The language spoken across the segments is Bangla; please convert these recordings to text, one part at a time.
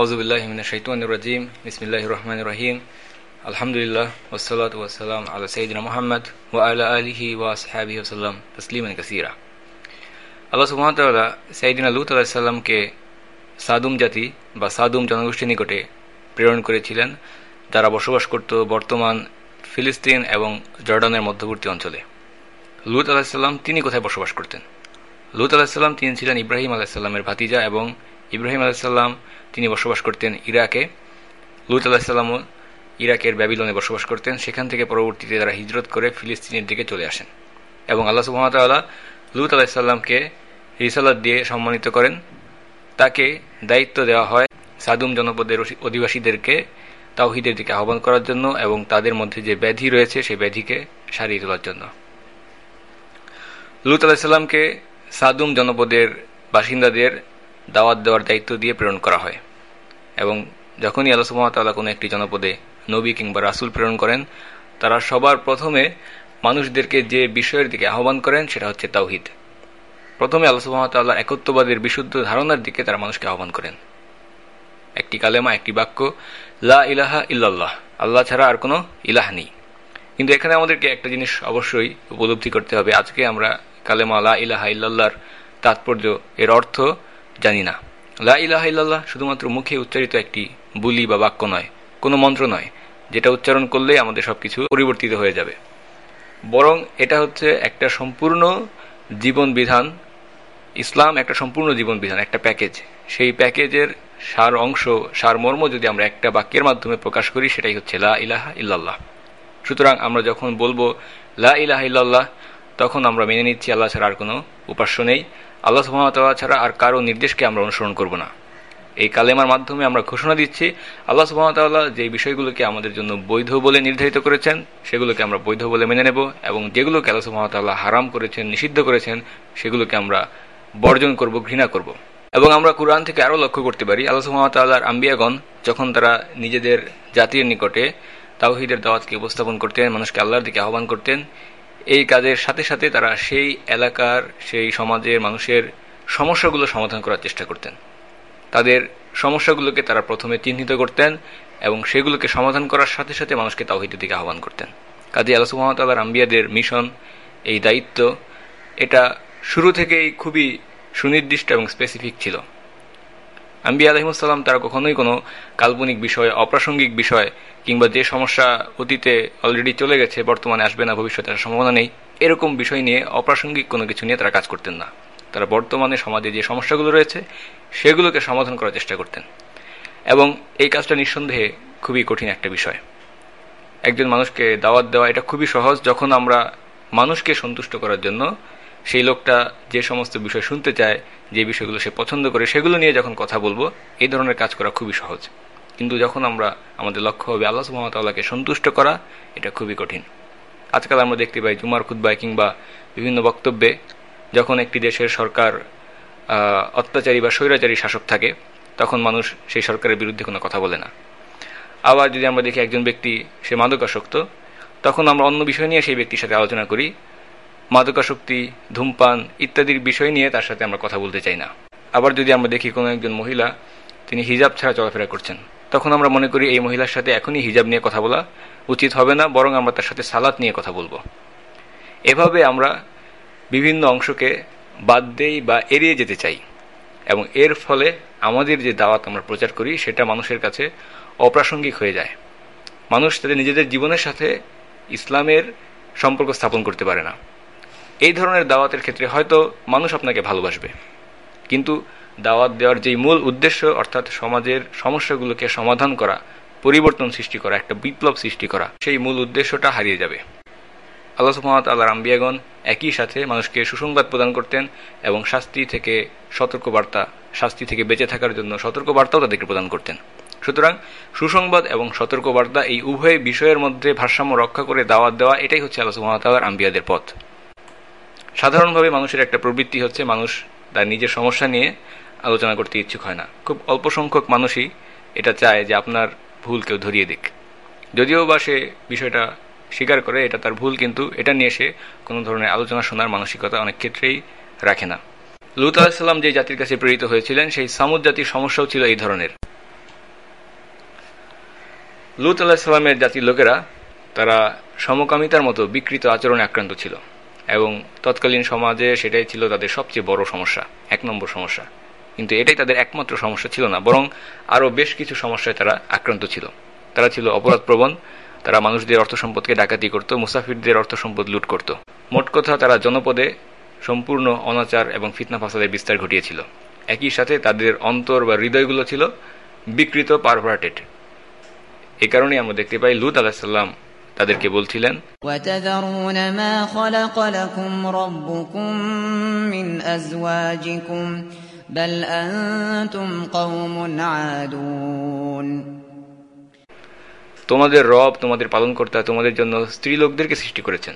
আউজুবিল্লাহমিন শৈতানুর রাজিম বিসমিল্লাহ রহমান রহিম আলহামদুলিল্লাহ ওসলাত আল্লাহ সঈদিন মোহাম্মদ ও আল্লাহ আলহি ওয়া সাহাবি ওসাল্লাম তসলিমান কাসিরা আল্লাহ সুহামতাল্লাহ আলাহিসাল্লামকে সাদুম জাতি বা সাদুম নিকটে প্রেরণ করেছিলেন। যারা বসবাস করত বর্তমান ফিলিস্তিন এবং জর্ডানের মধ্যবর্তী অঞ্চলে। লুত আলাহিসাল্লাম তিনি কোথায় বসবাস করতেন? লুত আলাহিসাল্লাম তিনি ছিলেন ইব্রাহিম আলাহিসাল্লামের ভাতিজা এবং ইব্রাহিম আলাহিসাল্লাম তিনি বসবাস করতেন ইরাকে। লুত আলাহিসাল্লামও ইরাকের ব্যাবিলনে বসবাস করতেন। সেখান থেকে পরবর্তীতে তারা হিজরত করে ফিলিস্তিনের দিকে চলে আসেন। এবং আল্লাহ সুহামতাল্লাহ লুত আলাহিসাল্লামকে রিসালাত দিয়ে সম্মানিত করেন। তাকে দায়িত্ব দেওয়া হয় সাদুম জনপদের অধিবাসীদেরকে তাওহিদের দিকে আহ্বান করার জন্য এবং তাদের মধ্যে যে ব্যাধি রয়েছে সেই ব্যাধিকে সারিয়ে তোলার জন্য। লুত আলাহিসাল্লামকে সাদুম জনপদের বাসিন্দাদের দাওয়াত দেওয়ার দায়িত্ব দিয়ে প্রেরণ করা হয়। এবং যখনই আল্লাহ সুহামতাল্লাহ কোনো একটি জনপদে নবী কিংবা রাসুল প্রেরণ করেন, তারা সবার প্রথমে মানুষদেরকে যে বিষয়ের দিকে আহ্বান করেন সেটা হচ্ছে তাওহিদ। প্রথমে আল্লাহ সুহামতাল্লাহ একত্ববাদের বিশুদ্ধ ধারণার দিকে তারা মানুষকে আহ্বান করেন। একটি কালেমা, একটি বাক্য, লা ইলাহা ইল্লাল্লাহ, আল্লাহ ছাড়া আর কোনো ইলাহ নেই। কিন্তু এখানে আমাদেরকে একটা জিনিস অবশ্যই উপলব্ধি করতে হবে। আজকে আমরা কালেমা লা ইলাহা ইল্লাল্লাহর তাৎপর্য এর অর্থ জানি না লা ইলাহা শুধুমাত্র মুখে উচ্চারিত একটি বুলি বা বাক্য নয়, কোনো মন্ত্র নয়, যেটা উচ্চারণ করলে আমাদের সবকিছু পরিবর্তিত হয়ে যাবে। বরং এটা হচ্ছে একটা সম্পূর্ণ জীবন বিধান, ইসলাম একটা সম্পূর্ণ জীবন বিধান, একটা প্যাকেজ। সেই প্যাকেজের সার অংশ, সার মর্ম যদি আমরা একটা বাক্যের মাধ্যমে প্রকাশ করি, সেটাই হচ্ছে লা ইলাহা ইল্লাল্লাহ। সুতরাং আমরা যখন বলব লা ইলাহা ইল্লাল্লাহ, তখন আমরা মেনে নিচ্ছি আল্লাহ ছাড়া আর কোনো উপাস্য নেই। আল্লাহ সুহামতাল্লাহ ছাড়া আর কারও নির্দেশকে আমরা অনুসরণ করব না। এই কালেমার মাধ্যমে আমরা ঘোষণা দিচ্ছি, আল্লাহ সুহামতাল্লাহ যে বিষয়গুলোকে আমাদের জন্য বৈধ বলে নির্ধারিত করেছেন, সেগুলোকে আমরা বৈধ বলে মেনে নেব এবং যেগুলোকে আল্লাহ সুহামতাল্লাহ হারাম করেছেন, নিষিদ্ধ করেছেন, সেগুলোকে আমরা বর্জন করব, ঘৃণা করব। এবং আমরা কোরআন থেকে আরও লক্ষ্য করতে পারি, আল্লাহ সুহামতাল্লাহর আম্বিয়াগণ যখন তারা নিজেদের জাতির নিকটে তাওহিদের দাওয়াতকে উপস্থাপন করতেন, মানুষকে আল্লাহর দিকে আহ্বান করতেন এই কাজের সাথে সাথে তারা সেই এলাকার, সেই সমাজের মানুষের সমস্যাগুলো সমাধান করার চেষ্টা করতেন। তাদের সমস্যাগুলোকে তারা প্রথমে চিহ্নিত করতেন এবং সেগুলোকে সমাধান করার সাথে সাথে মানুষকে তাওহিদের দিকে আহ্বান করতেন। কাজী আল্লাহ সুহামতাল্লাহ আম্বিয়াদের মিশন, এই দায়িত্ব, এটা শুরু থেকেই খুবই সুনির্দিষ্ট এবং স্পেসিফিক ছিল। আম্বিয়া আলহিমসাল্লাম তারা কখনোই কোনো কাল্পনিক বিষয়, অপ্রাসঙ্গিক বিষয় কিংবা যে সমস্যা অতীতে অলরেডি চলে গেছে, বর্তমানে আসবে না, ভবিষ্যতে আসার সম্ভাবনা নেই, এরকম বিষয় নিয়ে অপ্রাসঙ্গিক কোনো কিছু নিয়ে তারা কাজ করতেন না। তারা বর্তমানে সমাজে যে সমস্যাগুলো রয়েছে, সেগুলোকে সমাধান করার চেষ্টা করতেন। এবং এই কাজটা নিঃসন্দেহে খুবই কঠিন একটা বিষয়। একজন মানুষকে দাওয়াত দেওয়া এটা খুবই সহজ। যখন আমরা মানুষকে সন্তুষ্ট করার জন্য সেই লোকটা যে সমস্ত বিষয় শুনতে চায়, যে বিষয়গুলো সে পছন্দ করে, সেগুলো নিয়ে যখন কথা বলব, এই ধরনের কাজ করা খুবই সহজ। কিন্তু যখন আমরা আমাদের লক্ষ্য হবে আল্লাহ সুহামতাল্লাহকে সন্তুষ্ট করা, এটা খুবই কঠিন। আজকাল আমরা দেখতে পাই জুমার খুদ্বায় কিংবা বিভিন্ন বক্তব্যে যখন একটি দেশের সরকার অত্যাচারী বা স্বৈরাচারী শাসক থাকে, তখন মানুষ সেই সরকারের বিরুদ্ধে কোনো কথা বলে না। আবার যদি আমরা দেখি একজন ব্যক্তি, সে মাদকাসক্ত, তখন আমরা অন্য বিষয় নিয়ে সেই ব্যক্তির সাথে আলোচনা করি। মাদকাসক্তি, ধূমপান ইত্যাদির বিষয় নিয়ে তার সাথে আমরা কথা বলতে চাই না। আবার যদি আমরা দেখি কোনো একজন মহিলা, তিনি হিজাব ছাড়া চলাফেরা করছেন তখন আমরা মনে করি এই মহিলার সাথে এখনই হিজাব নিয়ে কথা বলা উচিত হবে না, বরং আমরা তার সাথে সালাত নিয়ে কথা বলব। এভাবে আমরা বিভিন্ন অংশকে বাদ দেই বা এড়িয়ে যেতে চাই এবং এর ফলে আমাদের যে দাওয়াত আমরা প্রচার করি সেটা মানুষের কাছে অপ্রাসঙ্গিক হয়ে যায়। মানুষ তাদের নিজেদের জীবনের সাথে ইসলামের সম্পর্ক স্থাপন করতে পারে না। এই ধরনের দাওয়াতের ক্ষেত্রে হয়তো মানুষ আপনাকে ভালোবাসবে, কিন্তু দাওয়াত দেওয়ার যেই মূল উদ্দেশ্য, অর্থাৎ সমাজের সমস্যাগুলোকে সমাধান করা, পরিবর্তন সৃষ্টি করা, একটা বিপ্লব সৃষ্টি করা, সেই মূল উদ্দেশ্যটা হারিয়ে যাবে। আল্লাহ সুহামত আল্লাহ রাম্বিয়াগণ একই সাথে মানুষকে সুসংবাদ প্রদান করতেন এবং শাস্তি থেকে সতর্কবার্তা, শাস্তি থেকে বেঁচে থাকার জন্য সতর্কবার্তাও তাদেরকে প্রদান করতেন। সুতরাং সুসংবাদ এবং সতর্কবার্তা এই উভয় বিষয়ের মধ্যে ভারসাম্য রক্ষা করে দাওয়াত দেওয়া, এটাই হচ্ছে আল্লাহ সুহামতাল্লাহর আম্বিয়াদের পথ। সাধারণভাবে মানুষের একটা প্রবৃত্তি হচ্ছে, মানুষ তার নিজের সমস্যা নিয়ে আলোচনা করতে ইচ্ছুক হয় না। খুব অল্প সংখ্যক মানুষই এটা চায় যে আপনার ভুল কেউ ধরিয়ে দিক। যদিও বা সে বিষয়টা স্বীকার করে, এটা তার ভুল, কিন্তু এটা নিয়ে সে কোনো ধরনের আলোচনা শোনার মানসিকতা অনেক ক্ষেত্রেই রাখে না। লুত আলাহিসাল্লাম যে জাতির কাছে প্রেরিত হয়েছিলেন, সেই সামুদ জাতির সমস্যাও ছিল এই ধরনের। লুত আল্লাহ সাল্লামের জাতির লোকেরা, তারা সমকামিতার মতো বিকৃত আচরণে আক্রান্ত ছিল এবং তৎকালীন সমাজে সেটাই ছিল তাদের সবচেয়ে বড় সমস্যা, এক নম্বর সমস্যা। কিন্তু এটাই তাদের একমাত্র সমস্যা ছিল না বরং আরও বেশ কিছু সমস্যায় তারা আক্রান্ত ছিল তারা ছিল অপরাধ প্রবণ তারা মানুষদের অর্থ সম্পদকে ডাকাতি করত মুসাফিরদের অর্থ সম্পদ লুট করত মোট কথা তারা জনপদে সম্পূর্ণ অনাচার এবং ফিতনা ফাসাদের বিস্তার ঘটিয়েছিল একই সাথে তাদের অন্তর বা হৃদয়গুলো ছিল বিকৃত পারভার্টেড এ কারণে আমরা দেখতে পাই লুত আলাহিসাল্লাম তাদেরকে বলছিলেন وتذرون ما خلق لكم ربكم من أزواجكم بل أنتم قوم عادون তোমাদের রব তোমাদের পালনকর্তা তোমাদের জন্য স্ত্রী লোকদেরকে সৃষ্টি করেছেন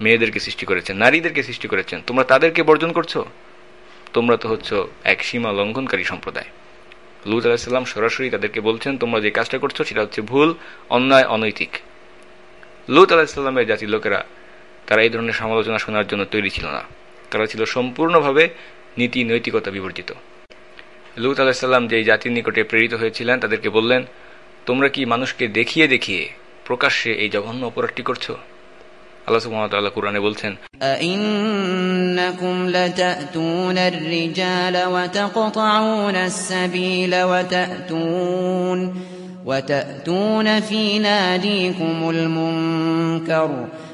মেয়েদেরকে সৃষ্টি করেছেন নারীদেরকে সৃষ্টি করেছেন তোমরা তাদেরকে বর্জন করছো তোমরা তো হচ্ছ এক সীমা লঙ্ঘনকারী সম্প্রদায় লুত আলাহিসাল্লাম সরাসরি তাদেরকে বলছেন তোমরা যে কাজটা করছো সেটা হচ্ছে ভুল অন্যায় অনৈতিক লুত আলাহিসাল্লামের জাতির লোকেরা তারা এই ধরনের সমালোচনা শোনার জন্য তৈরি ছিল না তারা ছিল সম্পূর্ণভাবে নীতি নৈতিকতা বিবর্জিত লুত আলাহিসাল্লাম যেই জাতির নিকটে প্রেরিত হয়েছিলেন, তাদেরকে বললেন, তোমরা কি মানুষকে দেখিয়ে দেখিয়ে প্রকাশ্যে এই জঘন্য অপরাধটি করছ? আল্লাহ সুবহানাহু বলছেন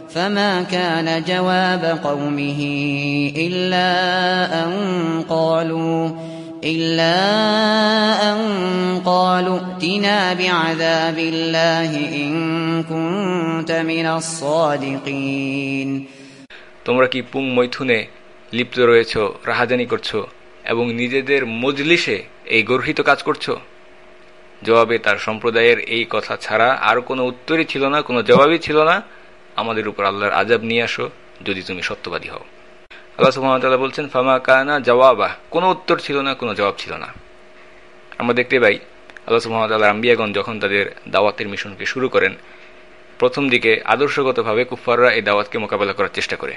فما كان جواب قومه إلا أن قالوا إلا أن قالوا ائتنا بعذاب الله إن كنت من الصادقين তোমরা কি পুং মৈথুনে লিপ্ত রয়েছ রাহাজানি করছো এবং নিজেদের মজলিসে এই গর্হিত কাজ করছো জবাবে তার সম্প্রদায়ের এই কথা ছাড়া আর কোনো উত্তরই ছিল না কোনো জবাবই ছিল না আমাদের উপর আল্লাহর আজাব নিয়ে আসো, যদি তুমি সত্যবাদী হও। আল্লাহ সুহামতাল্লাহ বলছেন, ফামা কানা জবাবা কোনো উত্তর ছিল না, কোনো জবাব ছিল না। আমরা দেখতে পাই, আল্লাহ সুহামতাল্লাহ আম্বিয়াগঞ্জ যখন তাদের দাওয়াতের মিশনকে শুরু করেন, প্রথম দিকে আদর্শগতভাবে কুফাররা এই দাওয়াতকে মোকাবেলা করার চেষ্টা করে।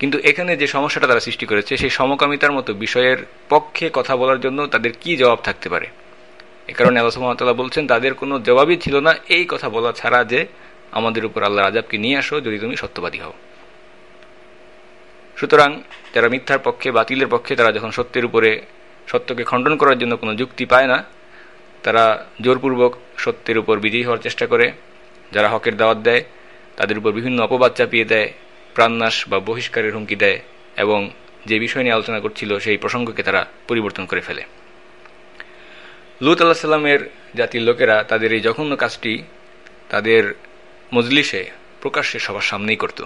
কিন্তু এখানে যে সমস্যাটা তারা সৃষ্টি করেছে, সেই সমকামিতার মতো বিষয়ের পক্ষে কথা বলার জন্য তাদের কি জবাব থাকতে পারে? এ কারণে আল্লাহ সুহামতাল্লাহ বলছেন, তাদের কোনো জবাবই ছিল না এই কথা বলা ছাড়া যে আমাদের উপর আল্লাহ আজাবকে নিয়ে আসো, যদি তুমি সত্যবাদী হও। সুতরাং যারা মিথ্যার পক্ষে বাতিলের পক্ষে তারা যখন সত্যের উপরে সত্যকে খণ্ডন করার জন্য কোনো যুক্তি পায় না, তারা জোরপূর্বক সত্যের উপর বিজয়ী হওয়ার চেষ্টা করে। যারা হকের দাওয়াত দেয়, তাদের উপর বিভিন্ন অপবাদ চাপিয়ে দেয়, প্রাণনাশ বা বহিষ্কারের হুমকি দেয় এবং যে বিষয় নিয়ে আলোচনা করছিল সেই প্রসঙ্গকে তারা পরিবর্তন করে ফেলে। লুত আল্লাহ সাল্লামের জাতির লোকেরা তাদের এই জঘন্য কাজটি, তাদের মজলিসে প্রকাশ্যে সবার সামনেই করত।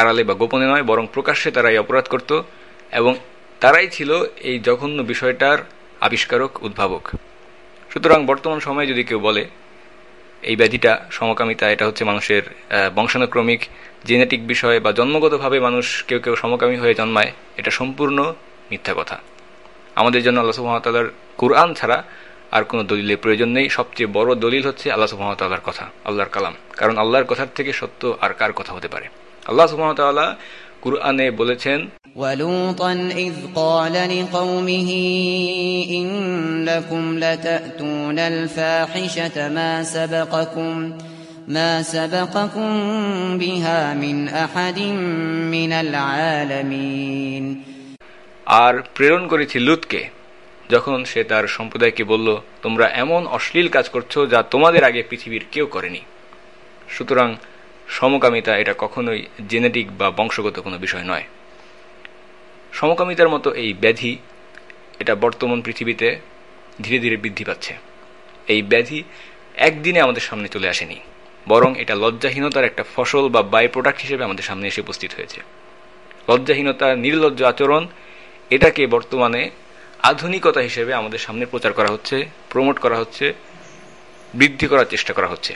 আড়ালে বা গোপনে নয়, বরং প্রকাশ্যে তারা এই অপরাধ করত এবং তারাই ছিল এই জঘন্য বিষয়টার আবিষ্কারক, উদ্ভাবক। সুতরাং বর্তমান সময়ে যদি কেউ বলে, এই ব্যাধিটা সমকামিতা, এটা হচ্ছে মানুষের বংশানুক্রমিক, জেনেটিক বিষয় বা জন্মগতভাবে মানুষ কেউ কেউ সমকামী হয়ে জন্মায়, এটা সম্পূর্ণ মিথ্যা কথা। আমাদের জন্য আল্লাহ সুহামতাল্লাহর কুরআন ছাড়া আর কোনো দলিলের প্রয়োজন নেই সবচেয়ে বড় দলিল হচ্ছে আল্লাহ সুহামতাল্লাহর কথা আল্লাহর কালাম কারণ আল্লাহর কথার থেকে সত্য আর কার কথা হতে পারে আল্লাহ সুহামতাল্লাহ কুরআনে বলেছেন ولوطا إذ قال لقومه إنكم لتأتون الفاحشة ما سبقكم ما سبقكم بها من أحد من العالمين আর প্রেরণ করেছি লুতকে যখন সে তার সম্প্রদায়কে বলল, তোমরা এমন অশ্লীল কাজ করছ যা তোমাদের আগে পৃথিবীর কেউ করেনি। সুতরাং সমকামিতা এটা কখনোই জেনেটিক বা বংশগত কোনো বিষয় নয়। সমকামিতার মতো এই ব্যাধি এটা বর্তমান পৃথিবীতে ধীরে ধীরে বৃদ্ধি পাচ্ছে। এই ব্যাধি একদিনে আমাদের সামনে চলে আসেনি, বরং এটা লজ্জাহীনতার একটা ফসল বা বাই প্রোডাক্ট হিসেবে আমাদের সামনে এসে উপস্থিত হয়েছে। লজ্জাহীনতা, নির্লজ্জ আচরণ এটাকে বর্তমানে আধুনিকতা হিসেবে আমাদের সামনে প্রচার করা হচ্ছে প্রমোট করা হচ্ছে, বৃদ্ধি করার চেষ্টা করা হচ্ছে।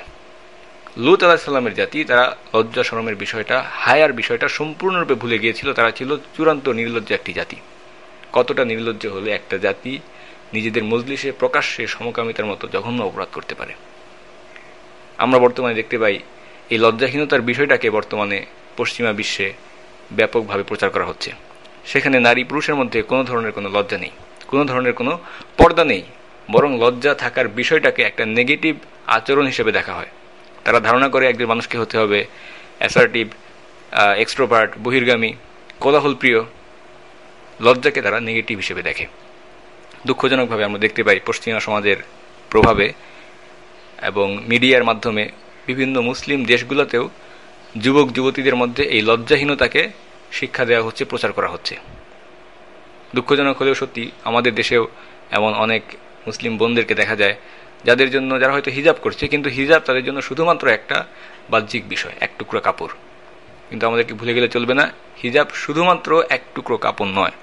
লুত আলাহিসাল্লামের জাতি, তারা লজ্জা শরমের বিষয়টা, হায়ার বিষয়টা সম্পূর্ণরূপে ভুলে গিয়েছিল। তারা ছিল চূড়ান্ত নির্লজ্জ একটি জাতি। কতটা নির্লজ্জ হলে একটা জাতি নিজেদের মজলিসে, প্রকাশ্যে, সমকামিতার মতো জঘন্য অপরাধ করতে পারে। আমরা বর্তমানে দেখতে পাই, এই লজ্জাহীনতার বিষয়টাকে বর্তমানে পশ্চিমা বিশ্বে ব্যাপকভাবে প্রচার করা হচ্ছে। সেখানে নারী পুরুষের মধ্যে কোনো ধরনের কোনো লজ্জা নেই। কোনো ধরনের কোনো পর্দা নেই, বরং লজ্জা থাকার বিষয়টাকে একটা নেগেটিভ আচরণ হিসেবে দেখা হয়। তারা ধারণা করে একজন মানুষকে হতে হবে অ্যাসার্টিভ এক্সট্রোপার্ট বহির্গামী কোলাহল প্রিয় লজ্জাকে তারা নেগেটিভ হিসেবে দেখে। দুঃখজনকভাবে আমরা দেখতে পাই পশ্চিমা সমাজের প্রভাবে এবং মিডিয়ার মাধ্যমে বিভিন্ন মুসলিম দেশগুলোতেও যুবক যুবতীদের মধ্যে এই লজ্জাহীনতাকে শিক্ষা দেওয়া হচ্ছে, প্রচার করা হচ্ছে। দুঃখজনক হলেও সত্যি আমাদের দেশেও এমন অনেক মুসলিম বোনদেরকে দেখা যায়, যাদের জন্য যারা হয়তো হিজাব করছে, কিন্তু হিজাব তাদের জন্য শুধুমাত্র একটা বাহ্যিক বিষয়, এক টুকরো কাপড়। কিন্তু আমাদেরকে ভুলে গেলে চলবে না, হিজাব শুধুমাত্র এক টুকরো কাপড় নয়,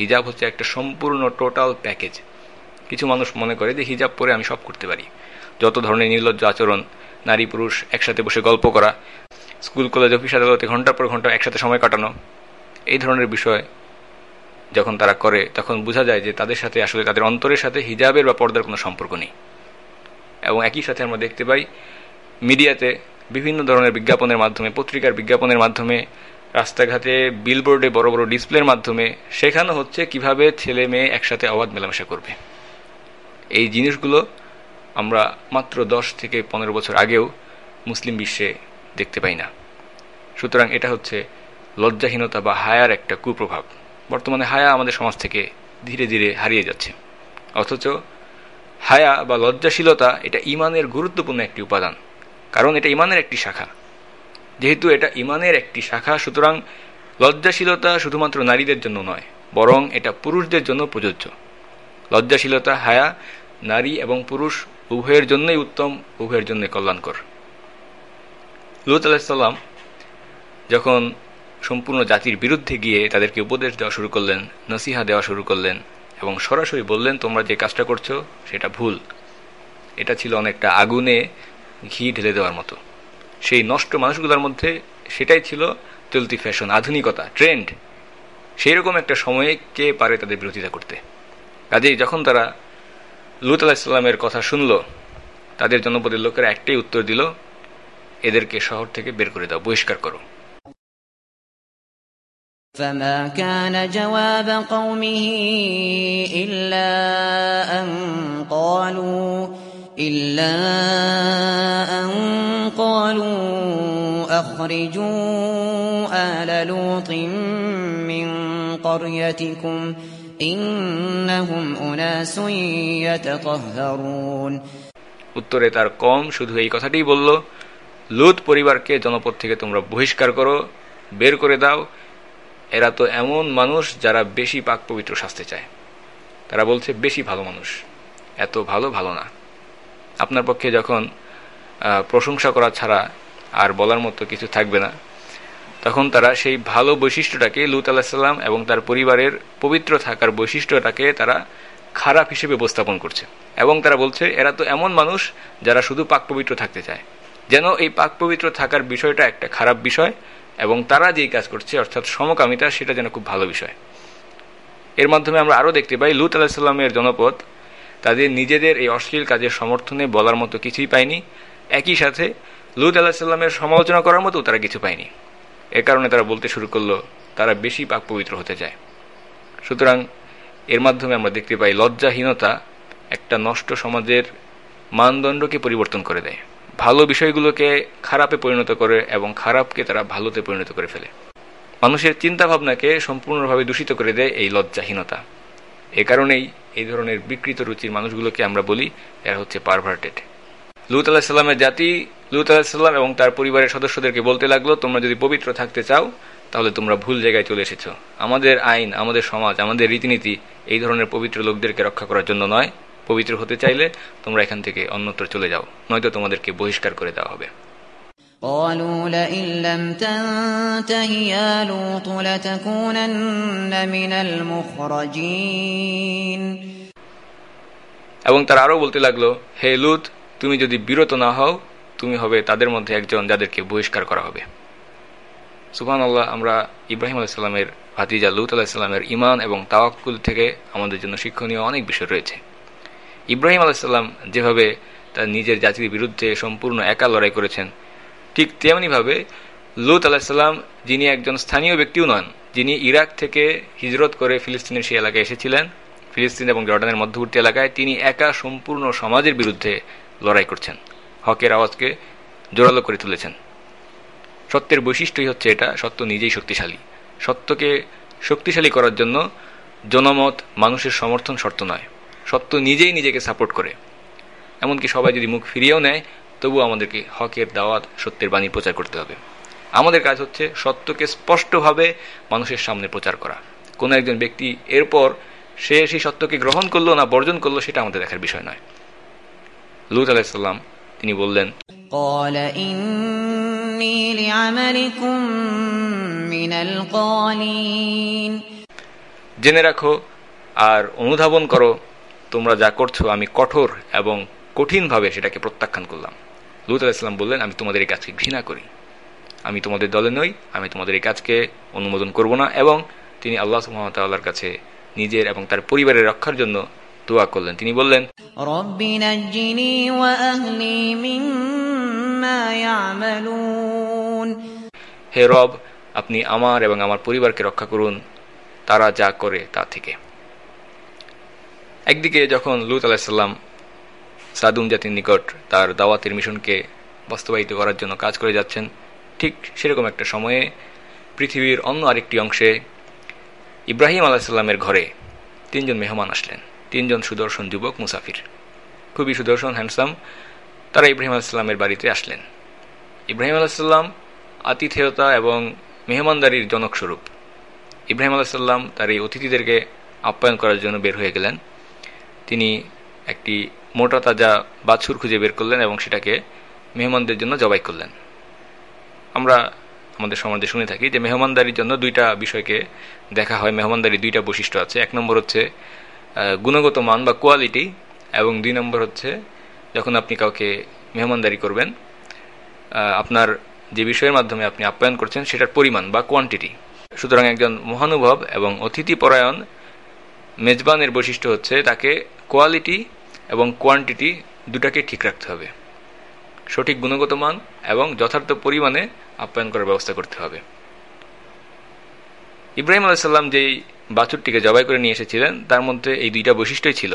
হিজাব হচ্ছে একটা সম্পূর্ণ টোটাল প্যাকেজ কিছু মানুষ মনে করে যে হিজাব পরে আমি সব করতে পারি। যত ধরনের নির্লজ্জ আচরণ, নারী পুরুষ একসাথে বসে গল্প করা, স্কুল, কলেজ, অফিস, আদালতে ঘণ্টার পর ঘণ্টা একসাথে সময় কাটানো, এই ধরনের বিষয় যখন তারা করে, তখন বোঝা যায় যে তাদের সাথে আসলে তাদের অন্তরের সাথে হিজাবের বা পর্দার কোনো সম্পর্ক নেই। এবং একই সাথে আমরা দেখতে পাই, মিডিয়াতে বিভিন্ন ধরনের বিজ্ঞাপনের মাধ্যমে, পত্রিকার বিজ্ঞাপনের মাধ্যমে, রাস্তাঘাটে বিলবোর্ডে বড় বড় ডিসপ্লের মাধ্যমে শেখানো হচ্ছে কীভাবে ছেলে মেয়ে একসাথে অবাধ মেলামেশা করবে। এই জিনিসগুলো আমরা মাত্র দশ থেকে পনেরো বছর আগেও মুসলিম বিশ্বে দেখতে পাই না। সুতরাং এটা হচ্ছে লজ্জাহীনতা বা হায়ার একটা কুপ্রভাব। বর্তমানে হায়া আমাদের সমাজ থেকে ধীরে ধীরে হারিয়ে যাচ্ছে। অথচ হায়া বা লজ্জাশীলতা এটা ইমানের গুরুত্বপূর্ণ একটি উপাদান, কারণ এটা ইমানের একটি শাখা। যেহেতু এটা ইমানের একটি শাখা, সুতরাং লজ্জাশীলতা শুধুমাত্র নারীদের জন্য নয়, বরং এটা পুরুষদের জন্য প্রযোজ্য। লজ্জাশীলতা, হায়া, নারী এবং পুরুষ উভয়ের জন্যই উত্তম, উভয়ের জন্যই কল্যাণকর। লুত আলাহিসাল্লাম যখন সম্পূর্ণ জাতির বিরুদ্ধে গিয়ে তাদেরকে উপদেশ দেওয়া শুরু করলেন, নসিহা দেওয়া শুরু করলেন এবং সরাসরি বললেন, তোমরা যে কাজটা করছ, সেটা ভুল। এটা ছিল অনেকটা আগুনে ঘি ঢেলে দেওয়ার মতো। সেই নষ্ট মানুষগুলোর মধ্যে সেটাই ছিল চলতি ফ্যাশন, আধুনিকতা, ট্রেন্ড। সেই রকম একটা সময়ে কে পারে তাদের বিরোধিতা করতে? কাজেই যখন তারা লুত আলাহিসাল্লামের কথা শুনল, তাদের জনপদের লোকেরা একটাই উত্তর দিল, এদেরকে শহর থেকে বের করে দাও, বহিষ্কার করো। فما كان جواب قومه إلا أن قالوا إلا أن قالوا أخرجوا آل لوط من قريتكم إنهم أناس يتطهرون উত্তরে তার কম শুধু এই কথাটাই বলল লুত পরিবারকে জনপদ থেকে তোমরা বহিষ্কার করো বের করে দাও এরা তো এমন মানুষ যারা বেশি পাক পবিত্র শাস্তে চায়। তারা বলছে, বেশি ভালো মানুষ। এত ভালো ভালো না। আপনার পক্ষে যখন প্রশংসা করা ছাড়া আর বলার মতো কিছু থাকবে না, তখন তারা সেই ভালো বৈশিষ্ট্যটাকে লুত আলাহিসাল্লাম এবং তার পরিবারের পবিত্র থাকার বৈশিষ্ট্যটাকে তারা খারাপ হিসেবে উপস্থাপন করছে। এবং তারা বলছে, এরা তো এমন মানুষ যারা শুধু পাক পবিত্র থাকতে চায়। যেন এই পাক পবিত্র থাকার বিষয়টা একটা খারাপ বিষয় এবং তারা যেই কাজ করছে, অর্থাৎ সমকামিতা, সেটা যেন খুব ভালো বিষয়। এর মাধ্যমে আমরা আরও দেখতে পাই, লুত আলাহিসাল্লামের জনপদ তাদের নিজেদের এই অশ্লীল কাজের সমর্থনে বলার মতো কিছুই পায়নি। একই সাথে লুত আলাহিসাল্লামের সমালোচনা করার মতো তারা কিছু পায়নি। এ কারণে তারা বলতে শুরু করল, তারা বেশি পাক পবিত্র হতে চায়। সুতরাং এর মাধ্যমে আমরা দেখতে পাই, লজ্জাহীনতা একটা নষ্ট সমাজের মানদণ্ডকে পরিবর্তন করে দেয়। ভালো বিষয়গুলোকে খারাপে পরিণত করে এবং খারাপকে তারা ভালোতে পরিণত করে ফেলে। মানুষের চিন্তা ভাবনাকে সম্পূর্ণভাবে দূষিত করে দেয় এই লজ্জাহীনতা। এ কারণেই এই ধরনের বিকৃত রুচির মানুষগুলোকে আমরা বলি এরা হচ্ছে পারভার্টেড। লুত আলাহিসাল্লামের জাতি, লুত আলাহিসাল্লাম এবং তার পরিবারের সদস্যদেরকে বলতে লাগল, তোমরা যদি পবিত্র থাকতে চাও, তাহলে তোমরা ভুল জায়গায় চলে এসেছ। আমাদের আইন, আমাদের সমাজ, আমাদের রীতিনীতি এই ধরনের পবিত্র লোকদেরকে রক্ষা করার জন্য নয়। পবিত্র হতে চাইলে তোমরা এখান থেকে অন্যত্র চলে যাও নয়তো তোমাদেরকে বহিষ্কার করে দেওয়া হবে قالوا لئن لم تنته يا لوط لتكونن من المخرجين এবং তারা আরও বলতে লাগলো হে লুত তুমি যদি বিরত না হও তুমি হবে তাদের মধ্যে একজন যাদেরকে বহিষ্কার করা হবে সুবহান আল্লাহ আমরা ইব্রাহিম আলাইসাল্লামের ভাতিজা লুত আলাহিসাল্লামের ইমান এবং তাওয়াক্কুল থেকে আমাদের জন্য শিক্ষণীয় অনেক বিষয় রয়েছে ইব্রাহিম আলাইসাল্লাম যেভাবে তার নিজের জাতির বিরুদ্ধে সম্পূর্ণ একা লড়াই করেছেন, ঠিক তেমনিভাবে লুত আলাহিসাল্লাম যিনি একজন স্থানীয় ব্যক্তিও নন, যিনি ইরাক থেকে হিজরত করে ফিলিস্তিনের সেই এলাকায় এসেছিলেন। ফিলিস্তিন এবং জর্ডানের মধ্যবর্তী এলাকায় তিনি একা সম্পূর্ণ সমাজের বিরুদ্ধে লড়াই করছেন, হকের আওয়াজকে জোরালো করে তুলেছেন। সত্যের বৈশিষ্ট্যই হচ্ছে এটা, সত্য নিজেই শক্তিশালী। সত্যকে শক্তিশালী করার জন্য জনমত মানুষের সমর্থন শর্ত নয়। সত্য নিজেই নিজেকে সাপোর্ট করে। এমনকি সবাই যদি মুখ ফিরিয়েও নেয় তবু আমাদেরকে হকের দাওয়াত সত্যের বাণী প্রচার করতে হবে। আমাদের কাজ হচ্ছে সত্যকে স্পষ্টভাবে মানুষের সামনে প্রচার করা। কোনো একজন ব্যক্তি এরপর সে সেই সত্যকে গ্রহণ করল না বর্জন করল সেটা আমাদের দেখার বিষয় নয়। লুত আলাইসাল্লাম তিনি বললেন জেনে রাখো আর অনুধাবন করো তোমরা যা করছ আমি কঠোর এবং কঠিনভাবে সেটাকে প্রত্যাখ্যান করলাম। লুত আলাইসলাম বললেন আমি তোমাদের এই কাজকে ঘৃণা করি। আমি তোমাদের দলে নই আমি তোমাদের এই কাজকে অনুমোদন করব না এবং তিনি আল্লাহ সুহামতাল্লাহর কাছে নিজের এবং তার পরিবারের রক্ষার জন্য দোয়া করলেন। তিনি বললেন হে রব আপনি আমার এবং আমার পরিবারকে রক্ষা করুন তারা যা করে তা থেকে। একদিকে যখন লুত আলাহিসাল্লাম সাদুম জাতির নিকট তার দাওয়াতের মিশনকে বাস্তবায়িত করার জন্য কাজ করে যাচ্ছেন, ঠিক সেরকম একটা সময়ে পৃথিবীর অন্য আরেকটি অংশে ইব্রাহিম আলাহিসাল্লামের ঘরে তিনজন মেহমান আসলেন। তিনজন সুদর্শন যুবক মুসাফির। খুবই সুদর্শন হ্যান্ডসাম তারা ইব্রাহিম আলাহিসাল্লামের বাড়িতে আসলেন। ইব্রাহিম আলাহিসাল্লাম আতিথেয়তা এবং মেহমানদারির জনকস্বরূপ। ইব্রাহিম আলাহিসাল্লাম তার এই অতিথিদেরকে আপ্যায়ন করার জন্য বের হয়ে গেলেন। তিনি একটি মোটা তাজা বাছুর খুঁজে বের করলেন এবং সেটাকে মেহমানদের জন্য জবাই করলেন। আমরা আমাদের সমাজে শুনে থাকি যে মেহমানদারির জন্য দুইটা বিষয়কে দেখা হয়। মেহমানদারির দুইটা বৈশিষ্ট্য আছে। এক নম্বর হচ্ছে গুণগত মান বা কোয়ালিটি এবং দুই নম্বর হচ্ছে, যখন আপনি কাউকে মেহমানদারি করবেন আপনার যে বিষয়ের মাধ্যমে আপনি আপ্যায়ন করছেন সেটার পরিমাণ বা কোয়ান্টিটি সুতরাং একজন মহানুভব এবং অতিথি পরায়ণ মেজবানের বৈশিষ্ট্য হচ্ছে তাকে কোয়ালিটি এবং কোয়ান্টিটি দুটাকে ঠিক রাখতে হবে। সঠিক গুণগত মান এবং যথার্থ পরিমাণে আপ্যায়ন করার ব্যবস্থা করতে হবে। ইব্রাহিম আলাইসাল্লাম যেই বাছুরটিকে জবাই করে নিয়ে এসেছিলেন, তার মধ্যে এই দুইটা বৈশিষ্ট্যই ছিল।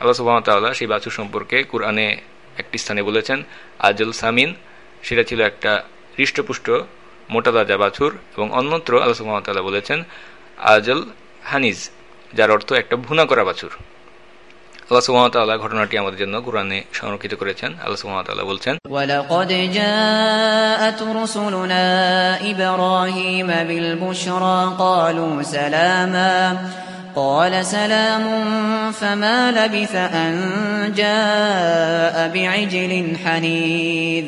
আল্লাহ সুবাহতাল্লাহ সেই বাছুর সম্পর্কে কোরআনে একটি স্থানে বলেছেন, আজল সামিন সেটা ছিল একটা হৃষ্টপুষ্ট, মোটা তাজা বাছুর এবং অন্যত্র আল্লাহ সুবাহতাল্লাহ বলেছেন, আজল হানিজ যার অর্থ একটা ভুনা করা বাছুর আল্লাহ সুবহানাহু ঘটনাটি আমাদের জন্য কোরআনে সংরক্ষিত করেছেন আল্লাহ সুবহানাহু বলছেন ওয়ালাকাদ জাআত রুসুলুনা ইব্রাহিম বিল বুশরা ক্বালু সালামা قال سلام فما لبث أن جاء بعجل حنيذ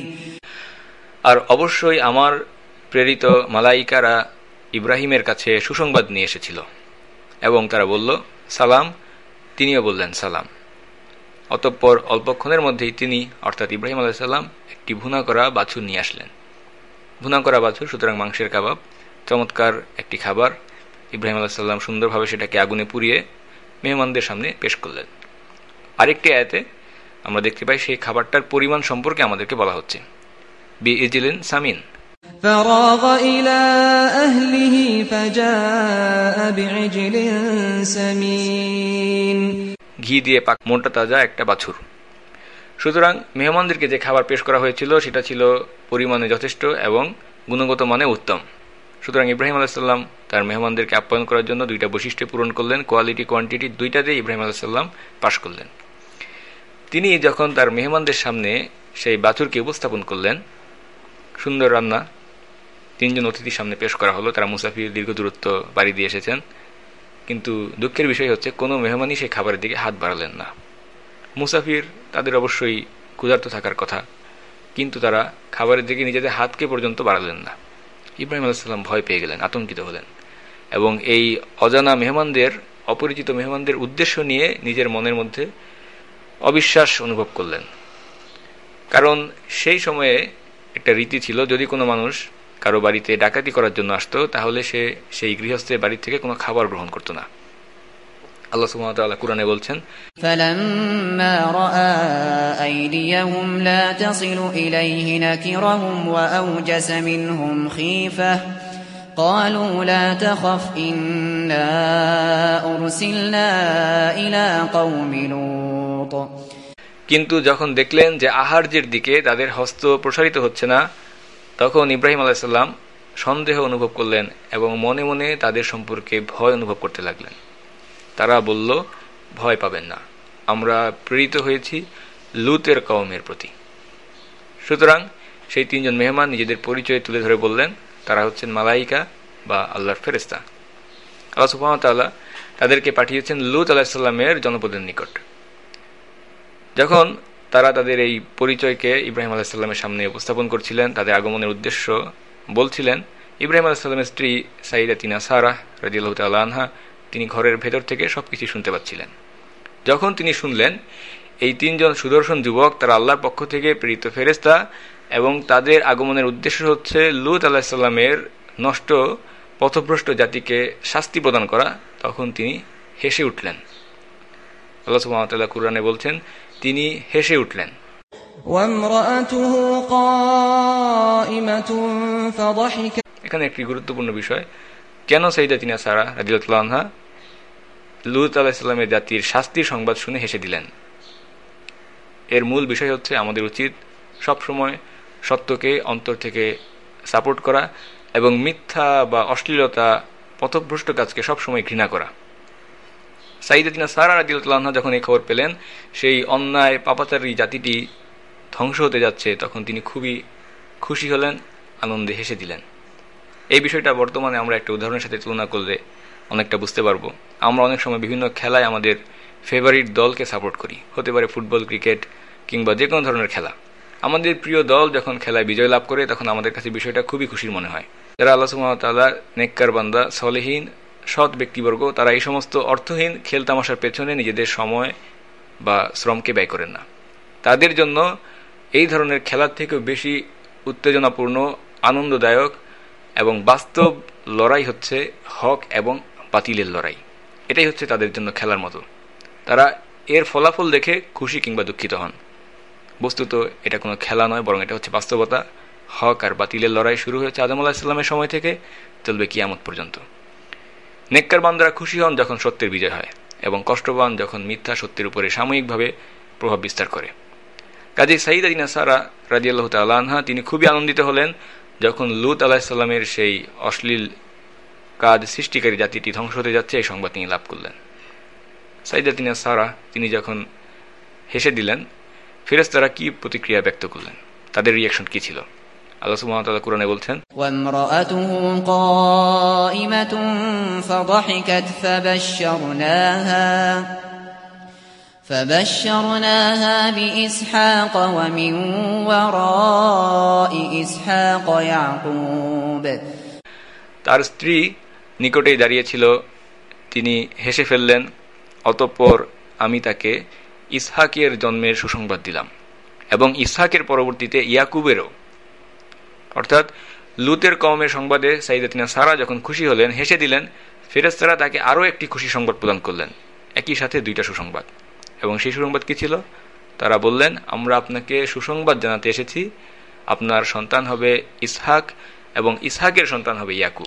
আর অবশ্যই আমার প্রেরিত মালাইকারা ইব্রাহিমের কাছে সুসংবাদ নিয়ে এসেছিল এবং তারা বলল, সালাম। তিনিও বললেন, সালাম। অতঃপর অল্পক্ষণের মধ্যেই তিনি, অর্থাৎ ইব্রাহিম আলাইসাল্লাম একটি ভুনা করা বাছুর নিয়ে আসলেন। ভুনা করা বাছুর, সুতরাং মাংসের কাবাব, চমৎকার একটি খাবার। ইব্রাহিম আলাহিসাল্লাম সুন্দরভাবে সেটাকে আগুনে পুড়িয়ে মেহমানদের সামনে পেশ করলেন। আরেকটি আয়াতে আমরা দেখতে পাই, সেই খাবারটার পরিমাণ সম্পর্কে আমাদেরকে বলা হচ্ছে। বি ইজিলেন সামিন। فراغ إلى أهله فجاء بعجل سمين ঘি দিয়ে পাক মোটা তাজা একটা বাছুর সুতরাং মেহমানদেরকে যে খাবার পেশ করা হয়েছিল সেটা ছিল পরিমাণে যথেষ্ট এবং গুণগত মানে উত্তম সুতরাং ইব্রাহিম আলাহিসাল্লাম তার মেহমানদেরকে আপ্যায়ন করার জন্য দুইটা বৈশিষ্ট্য পূরণ করলেন কোয়ালিটি কোয়ান্টিটি দুইটাতে ইব্রাহিম আলাহিসাল্লাম পাশ করলেন তিনি যখন তার মেহমানদের সামনে সেই বাছুরকে উপস্থাপন করলেন সুন্দর রান্না তিনজন অতিথির সামনে পেশ করা হলো, তারা মুসাফির দীর্ঘ দূরত্ব বাড়ি দিয়ে এসেছেন। কিন্তু দুঃখের বিষয় হচ্ছে, কোনো মেহমানই সেই খাবারের দিকে হাত বাড়ালেন না। মুসাফির তাদের অবশ্যই ক্ষুধার্ত থাকার কথা, কিন্তু তারা খাবারের দিকে নিজেদের হাতকে পর্যন্ত বাড়ালেন না। ইব্রাহিম আলাইসাল্লাম ভয় পেয়ে গেলেন, আতঙ্কিত হলেন। এবং এই অজানা মেহমানদের, অপরিচিত মেহমানদের উদ্দেশ্য নিয়ে নিজের মনের মধ্যে অবিশ্বাস অনুভব করলেন। কারণ সেই সময়ে একটা রীতি ছিল, যদি কোনো মানুষ কারো বাড়িতে ডাকাতি করার জন্য আসতো তাহলে সে সেই গৃহস্থের বাড়ি থেকে কোনো খাবার গ্রহণ করতো না আল্লাহ সুবহানাহু কোরআনে বলছেন فلما راى ايديهم لا تصل اليه نكرهم واوجس منهم خيفه قالوا لا تخف إنا أرسلنا إلى قوم لوط কিন্তু যখন দেখলেন যে আহার্যের দিকে তাদের হস্ত প্রসারিত হচ্ছে না তখন ইব্রাহিম আলাইসাল্লাম সন্দেহ অনুভব করলেন এবং মনে মনে তাদের সম্পর্কে ভয় অনুভব করতে লাগলেন। তারা বলল, ভয় পাবেন না। আমরা প্রেরিত হয়েছি লুতের কওমের প্রতি। সুতরাং সেই তিনজন মেহমান নিজেদের পরিচয় তুলে ধরে বললেন, তারা হচ্ছেন মালাইকা বা আল্লাহর ফেরেস্তা আল্লাহ সুহামতাল্লাহ তাদেরকে পাঠিয়েছেন লুত আলাহিসাল্লামের জনপদের নিকট। যখন তারা তাদের এই পরিচয়কে ইব্রাহিম আলাহিসাল্লামের সামনে উপস্থাপন করছিলেন। তাদের আগমনের উদ্দেশ্য বলছিলেন, ইব্রাহিম আলাহিসাল্লামের স্ত্রী সাইদা তিনা সারাহ রাজিউল্লাহ তাল্লাহা তিনি ঘরের ভেতর থেকে সবকিছু শুনতে পাচ্ছিলেন। যখন তিনি শুনলেন, এই তিনজন সুদর্শন যুবক তারা আল্লাহর পক্ষ থেকে প্রেরিত ফেরেস্তা এবং তাদের আগমনের উদ্দেশ্য হচ্ছে লুত আলাহিসাল্লামের নষ্ট, পথভ্রষ্ট জাতিকে শাস্তি প্রদান করা। তখন তিনি হেসে উঠলেন। আল্লাহ সুহামতাল্লাহ কুরআনে বলছেন তিনি হেসে উঠলেন। এখানে একটি গুরুত্বপূর্ণ বিষয় কেন সেইদা তিনা সারা রাজিউল্লাহা লুত আলাহিসাল্লামের জাতির শাস্তির সংবাদ শুনে হেসে দিলেন। এর মূল বিষয় হচ্ছে আমাদের উচিত সবসময় সত্যকে অন্তর থেকে সাপোর্ট করা এবং মিথ্যা বা অশ্লীলতা পথভ্রষ্ট কাজকে সবসময় ঘৃণা করা। সাইদাতিনা সারা রাজিউল্লাহ যখন এই খবর পেলেন, সেই অন্যায় পাপাচারী জাতিটি ধ্বংস হতে যাচ্ছে, তখন তিনি খুবই খুশি হলেন, আনন্দে হেসে দিলেন। এই বিষয়টা বর্তমানে আমরা একটা উদাহরণের সাথে তুলনা করলে অনেকটা বুঝতে পারব। আমরা অনেক সময় বিভিন্ন খেলায় আমাদের ফেভারিট দলকে সাপোর্ট করি। হতে পারে ফুটবল ক্রিকেট কিংবা যে কোনো ধরনের খেলা। আমাদের প্রিয় দল যখন খেলায় বিজয় লাভ করে, তখন আমাদের কাছে বিষয়টা খুবই খুশির মনে হয়। যারা আল্লাহ সুমতাল্লাহ নেককার বান্দা, সলেহীন সৎ ব্যক্তিবর্গ, তারা এই সমস্ত অর্থহীন খেল তামাশার পেছনে নিজেদের সময় বা শ্রমকে ব্যয় করেন না। তাদের জন্য এই ধরনের খেলার থেকেও বেশি উত্তেজনাপূর্ণ, আনন্দদায়ক এবং বাস্তব লড়াই হচ্ছে হক এবং বাতিলের লড়াই। এটাই হচ্ছে তাদের জন্য খেলার মতো। তারা এর ফলাফল দেখে খুশি কিংবা দুঃখিত হন। বস্তুত এটা কোনো খেলা নয়, বরং এটা হচ্ছে বাস্তবতা। হক আর বাতিলের লড়াই শুরু হয়েছে আদম আলাহিসাল্লামের সময় থেকে, চলবে কিয়ামত পর্যন্ত। নেককার বান্দারা খুশি হন যখন সত্যের বিজয় হয় এবং কষ্টবান যখন মিথ্যা সত্যের উপরে সাময়িকভাবে প্রভাব বিস্তার করে। কাজী সাইদ আদিনা সারা রাজিয়াল্লাহ তাল্লাহা তিনি খুবই আনন্দিত হলেন যখন লুত আলাহিসাল্লামের সেই অশ্লীল কাজ সৃষ্টিকারী জাতিটি ধ্বংস হতে যাচ্ছে, এই সংবাদ তিনি লাভ করলেন। সাইদা তিনা সারা তিনি যখন হেসে দিলেন ফেরেস্তারা কি প্রতিক্রিয়া ব্যক্ত করলেন? তাদের রিয়াকশন কি ছিল? আল্লাহ সুবহানাহু ওয়া তাআলা কুরআনে বলছেন وامرأته قائمة فضحكت فبشرناها فبشرناها بإسحاق ومن وراء إسحاق يعقوب তার স্ত্রী নিকটেই দাঁড়িয়েছিল তিনি হেসে ফেললেন অতঃপর আমি তাকে ইসহাকের জন্মের সুসংবাদ দিলাম এবং ইসহাকের পরবর্তীতে ইয়াকুবেরও অর্থাৎ লুতের কমের সংবাদে সাইদাতিনা সারা যখন খুশি হলেন, হেসে দিলেন ফেরেস্তারা তাকে আরও একটি খুশি সংবাদ প্রদান করলেন। একই সাথে দুইটা সুসংবাদ। এবং সেই সুসংবাদ কি ছিল? তারা বললেন, আমরা আপনাকে সুসংবাদ জানাতে এসেছি। আপনার সন্তান হবে ইসহাক এবং ইসহাকের সন্তান হবে ইয়াকুব।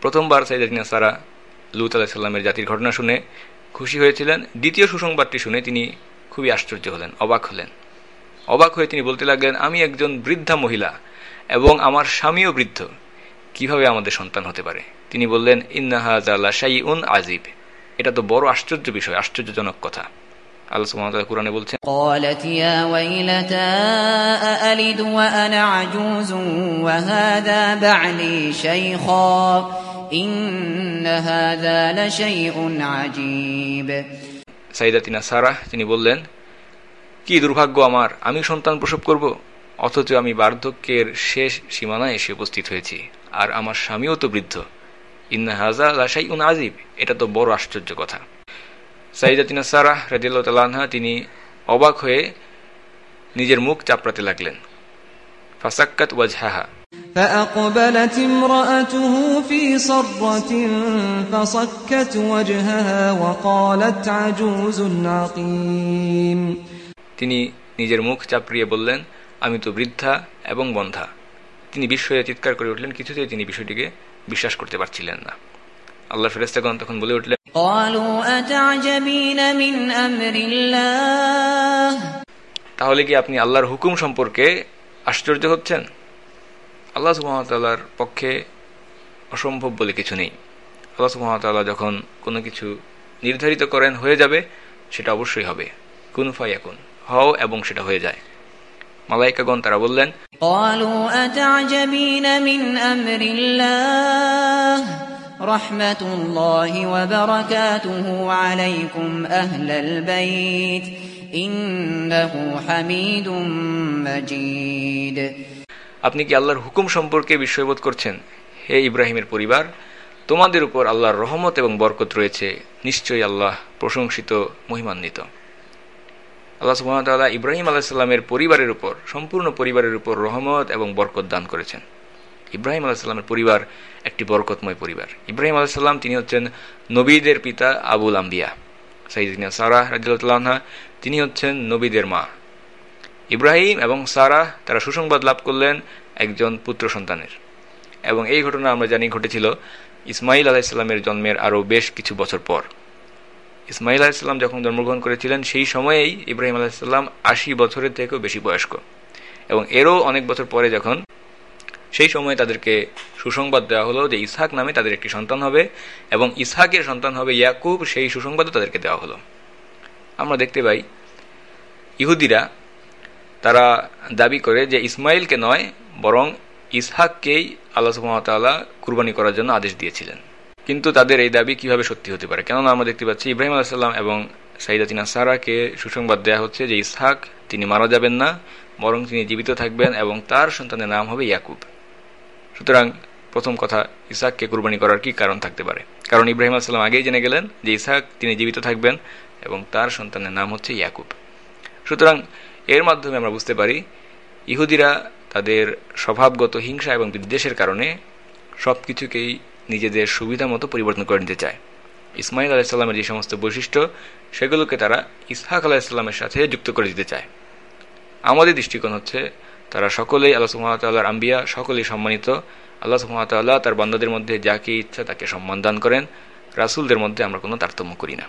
প্রথমবার সাইদাতিনা সারা লুত আলাহিসাল্লামের জাতির ঘটনা শুনে খুশি হয়েছিলেন। দ্বিতীয় সুসংবাদটি শুনে তিনি খুবই আশ্চর্য হলেন, অবাক হলেন। অবাক হয়ে তিনি বলতে লাগলেন আমি একজন বৃদ্ধা মহিলা এবং আমার স্বামীও বৃদ্ধ। কীভাবে আমাদের সন্তান হতে পারে? তিনি বললেন ইন্নাহাজ উন আজিব এটা তো বড় আশ্চর্য বিষয় আশ্চর্যজনক কথা। আল্লাহ সুবহানাহু বলছেন সাইদাতিনা সারাহ তিনি বললেন কি দুর্ভাগ্য আমার আমি সন্তান প্রসব করব অথচ আমি বার্ধক্যের শেষ সীমানায় এসে উপস্থিত হয়েছি আর আমার স্বামীও তো বৃদ্ধ ইন্না হাজা লাশাই উন আজিব এটা তো বড় আশ্চর্য কথা সাইদাতিনা সারাহ রাজিয়াল্লাহ তাল্লাহা তিনি অবাক হয়ে নিজের মুখ চাপড়াতে লাগলেন ফাসাক্কাত ওয়াজহাহা فأقبلت امرأته في صرة فصكت وجهها وقالت عجوز عقيم তিনি নিজের মুখ চাপড়িয়ে বললেন আমি তো বৃদ্ধা এবং বন্ধা। তিনি বিস্ময়ে চিৎকার করে উঠলেন কিছুতেই তিনি বিষয়টিকে বিশ্বাস করতে পারছিলেন না। আল্লাহ ফেরেস্তাগণ তখন বলে উঠলেন তাহলে কি আপনি আল্লাহর হুকুম সম্পর্কে আশ্চর্য হচ্ছেন? আল্লাহ সুহামতাল্লাহর পক্ষে অসম্ভব বলে কিছু নেই। আল্লাহ সুহামতাল্লাহ যখন কোনো কিছু নির্ধারিত করেন হয়ে যাবে সেটা অবশ্যই হবে। কুন ফাই এখন হও এবং সেটা হয়ে যায়। মালাইকাগণ তারা বললেন আপনি কি আল্লাহর হুকুম সম্পর্কে বিস্ময়বোধ করছেন? হে ইব্রাহিমের পরিবার তোমাদের উপর আল্লাহর রহমত এবং বরকত রয়েছে। নিশ্চয়ই আল্লাহ প্রশংসিত মহিমান্বিত। আল্লাহ সুহামতাল্লাহ ইব্রাহিম আলাহিসাল্লামের পরিবারের উপর, সম্পূর্ণ পরিবারের উপর রহমত এবং বরকত দান করেছেন। ইব্রাহিম আলাহিসাল্লামের পরিবার একটি বরকতময় পরিবার। ইব্রাহিম আলাহিসাল্লাম তিনি হচ্ছেন নবীদের পিতা আবুল আম্বিয়া। সাইদিনা সারাহ রাজিউল্লাহা তিনি হচ্ছেন নবীদের মা। ইব্রাহিম এবং সারাহ তারা সুসংবাদ লাভ করলেন একজন পুত্র সন্তানের। এবং এই ঘটনা আমরা জানি ঘটেছিল ইসমাইল আলাহিসাল্লামের জন্মের আরও বেশ কিছু বছর পর। ইসমাইল আলাহিসাল্লাম যখন জন্মগ্রহণ করেছিলেন, সেই সময়েই ইব্রাহিম আলাহিসাল্লাম আশি বছরের থেকেও বেশি বয়স্ক। এবং এরও অনেক বছর পরে যখন সেই সময়ে তাদেরকে সুসংবাদ দেওয়া হলো যে ইসহাক নামে তাদের একটি সন্তান হবে এবং ইসহাকের সন্তান হবে ইয়াকুব, সেই সুসংবাদও তাদেরকে দেওয়া হলো। আমরা দেখতে পাই, ইহুদিরা তারা দাবি করে যে ইসমাইলকে নয়, বরং ইসহাককেই আল্লাহ সুহামতাল্লাহ কুরবানি করার জন্য আদেশ দিয়েছিলেন। কিন্তু তাদের এই দাবি কীভাবে সত্যি হতে পারে? কেননা আমরা দেখতে পাচ্ছি ইব্রাহিম আলাহিসাল্লাম এবং সাইদাতিনা সারাকে সুসংবাদ দেওয়া হচ্ছে যে ইসহাক, তিনি মারা যাবেন না, বরং তিনি জীবিত থাকবেন এবং তার সন্তানের নাম হবে ইয়াকুব। সুতরাং প্রথম কথা ইসাককে কুরবানি করার কি কারণ থাকতে পারে? কারণ ইব্রাহিম আলাইসাল্লাম আগেই জেনে গেলেন যে ইসাক তিনি জীবিত থাকবেন এবং তার সন্তানের নাম হচ্ছে ইয়াকুব। সুতরাং এর মাধ্যমে আমরা বুঝতে পারি, ইহুদিরা তাদের স্বভাবগত হিংসা এবং বিদ্বেষের কারণে সব কিছুকেই নিজেদের সুবিধা মতো পরিবর্তন করে নিতে চায়। ইসমাইল আলাহিসাল্লামের যে সমস্ত বৈশিষ্ট্য, সেগুলোকে তারা ইসহাক আলাহিসাল্লামের সাথে যুক্ত করে দিতে চায়। আমাদের দৃষ্টিকোণ হচ্ছে, তারা সকলেই আল্লাহ সুহামতাল্লাহর আম্বিয়া, সকলেই সম্মানিত। আল্লাহ সুহামতাল্লাহ তার বান্দাদের মধ্যে যাকে ইচ্ছা তাকে সম্মান দান করেন। রাসুলদের মধ্যে আমরা কোনো তারতম্য করি না।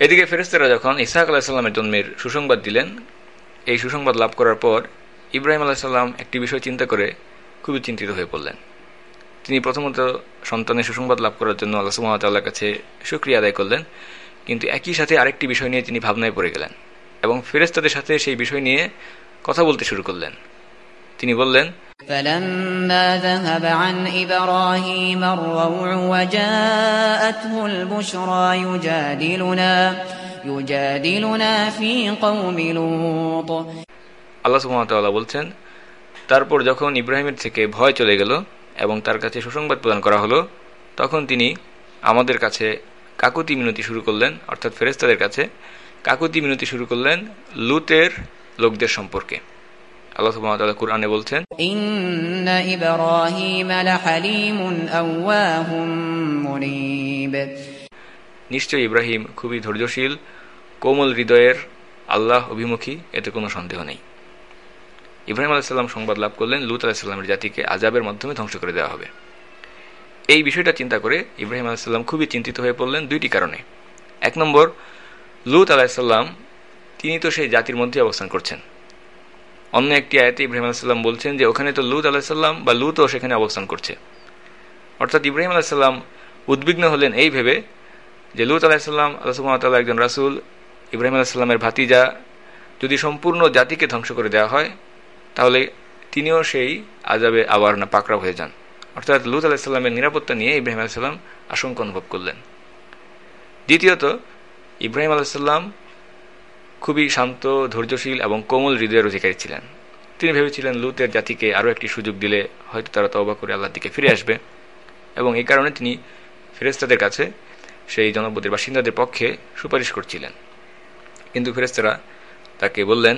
এদিকে ফেরেস্তারা যখন ইসাহাক আলাহিসাল্লামের জন্মের সুসংবাদ দিলেন, এই সুসংবাদ লাভ করার পর ইব্রাহিম আলাহিসাল্লাম একটি বিষয় চিন্তা করে খুবই চিন্তিত হয়ে পড়লেন তিনি প্রথমত সন্তানের সুসংবাদ লাভ করার জন্য আল্লাহ সুহামতাল্লাহর কাছে সুক্রিয়া আদায় করলেন কিন্তু একই সাথে আরেকটি বিষয় নিয়ে তিনি ভাবনায় পড়ে গেলেন এবং ফেরেস্তাদের সাথে সেই বিষয় নিয়ে কথা বলতে শুরু করলেন তিনি বললেন فلما ذهب عن إبراهيم الروع وجاءته البشرى يجادلنا يجادلنا في قوم لوط আল্লাহ সুহামতাল্লাহ বলছেন তারপর যখন ইব্রাহিমের থেকে ভয় চলে গেল এবং তার কাছে সুসংবাদ প্রদান করা হলো তখন তিনি আমাদের কাছে কাকুতি মিনতি শুরু করলেন অর্থাৎ ফেরেস্তাদের কাছে কাকুতি মিনতি শুরু করলেন লুতের লোকদের সম্পর্কে। আল্লাহ কুরআনে বলছেন নিশ্চয় ইব্রাহিম খুবই ধৈর্যশীল কোমল হৃদয়ের আল্লাহ অভিমুখী এতে কোনো সন্দেহ নেই। ইব্রাহিম আলাইসাল্লাম সংবাদ লাভ করলেন, লুত আলাহিসাল্লামের জাতিকে আজাবের মাধ্যমে ধ্বংস করে দেওয়া হবে। এই বিষয়টা চিন্তা করে ইব্রাহিম আলাইসাল্লাম খুবই চিন্তিত হয়ে পড়লেন দুইটি কারণে। এক নম্বর, লুত আলাহিসাল্লাম তিনি তো সেই জাতির মধ্যে অবস্থান করছেন। অন্য একটি আয়াতে ইব্রাহিম আলাইসাল্লাম বলছেন যে, ওখানে তো লুত আলাহিসাল্লাম বা লুতও সেখানে অবস্থান করছে। অর্থাৎ ইব্রাহিম আলাহিসাল্লাম উদ্বিগ্ন হলেন এই ভেবে যে, লুত আলাহিসাল্লাম আল্লাহ একজন রাসুল, ইব্রাহিম আলাহিসাল্লামের ভাতিজা, যদি সম্পূর্ণ জাতিকে ধ্বংস করে দেওয়া হয় তাহলে তিনিও সেই আজাবে আবার না পাকড়া হয়ে যান। অর্থাৎ লুত আলাহিসাল্লামের নিরাপত্তা নিয়ে ইব্রাহিম আলাইসাল্লাম আশঙ্কা অনুভব করলেন। দ্বিতীয়ত, ইব্রাহিম আলাইসাল্লাম খুবই শান্ত, ধৈর্যশীল এবং কোমল হৃদয়ের অধিকারী ছিলেন। তিনি ভেবেছিলেন লুতের জাতিকে আরও একটি সুযোগ দিলে হয়তো তারা তবা করে আল্লাহর দিকে ফিরে আসবে। এবং এই কারণে তিনি ফেরেস্তাদের কাছে সেই জনপদের বাসিন্দাদের পক্ষে সুপারিশ করছিলেন। কিন্তু ফেরেস্তারা তাকে বললেন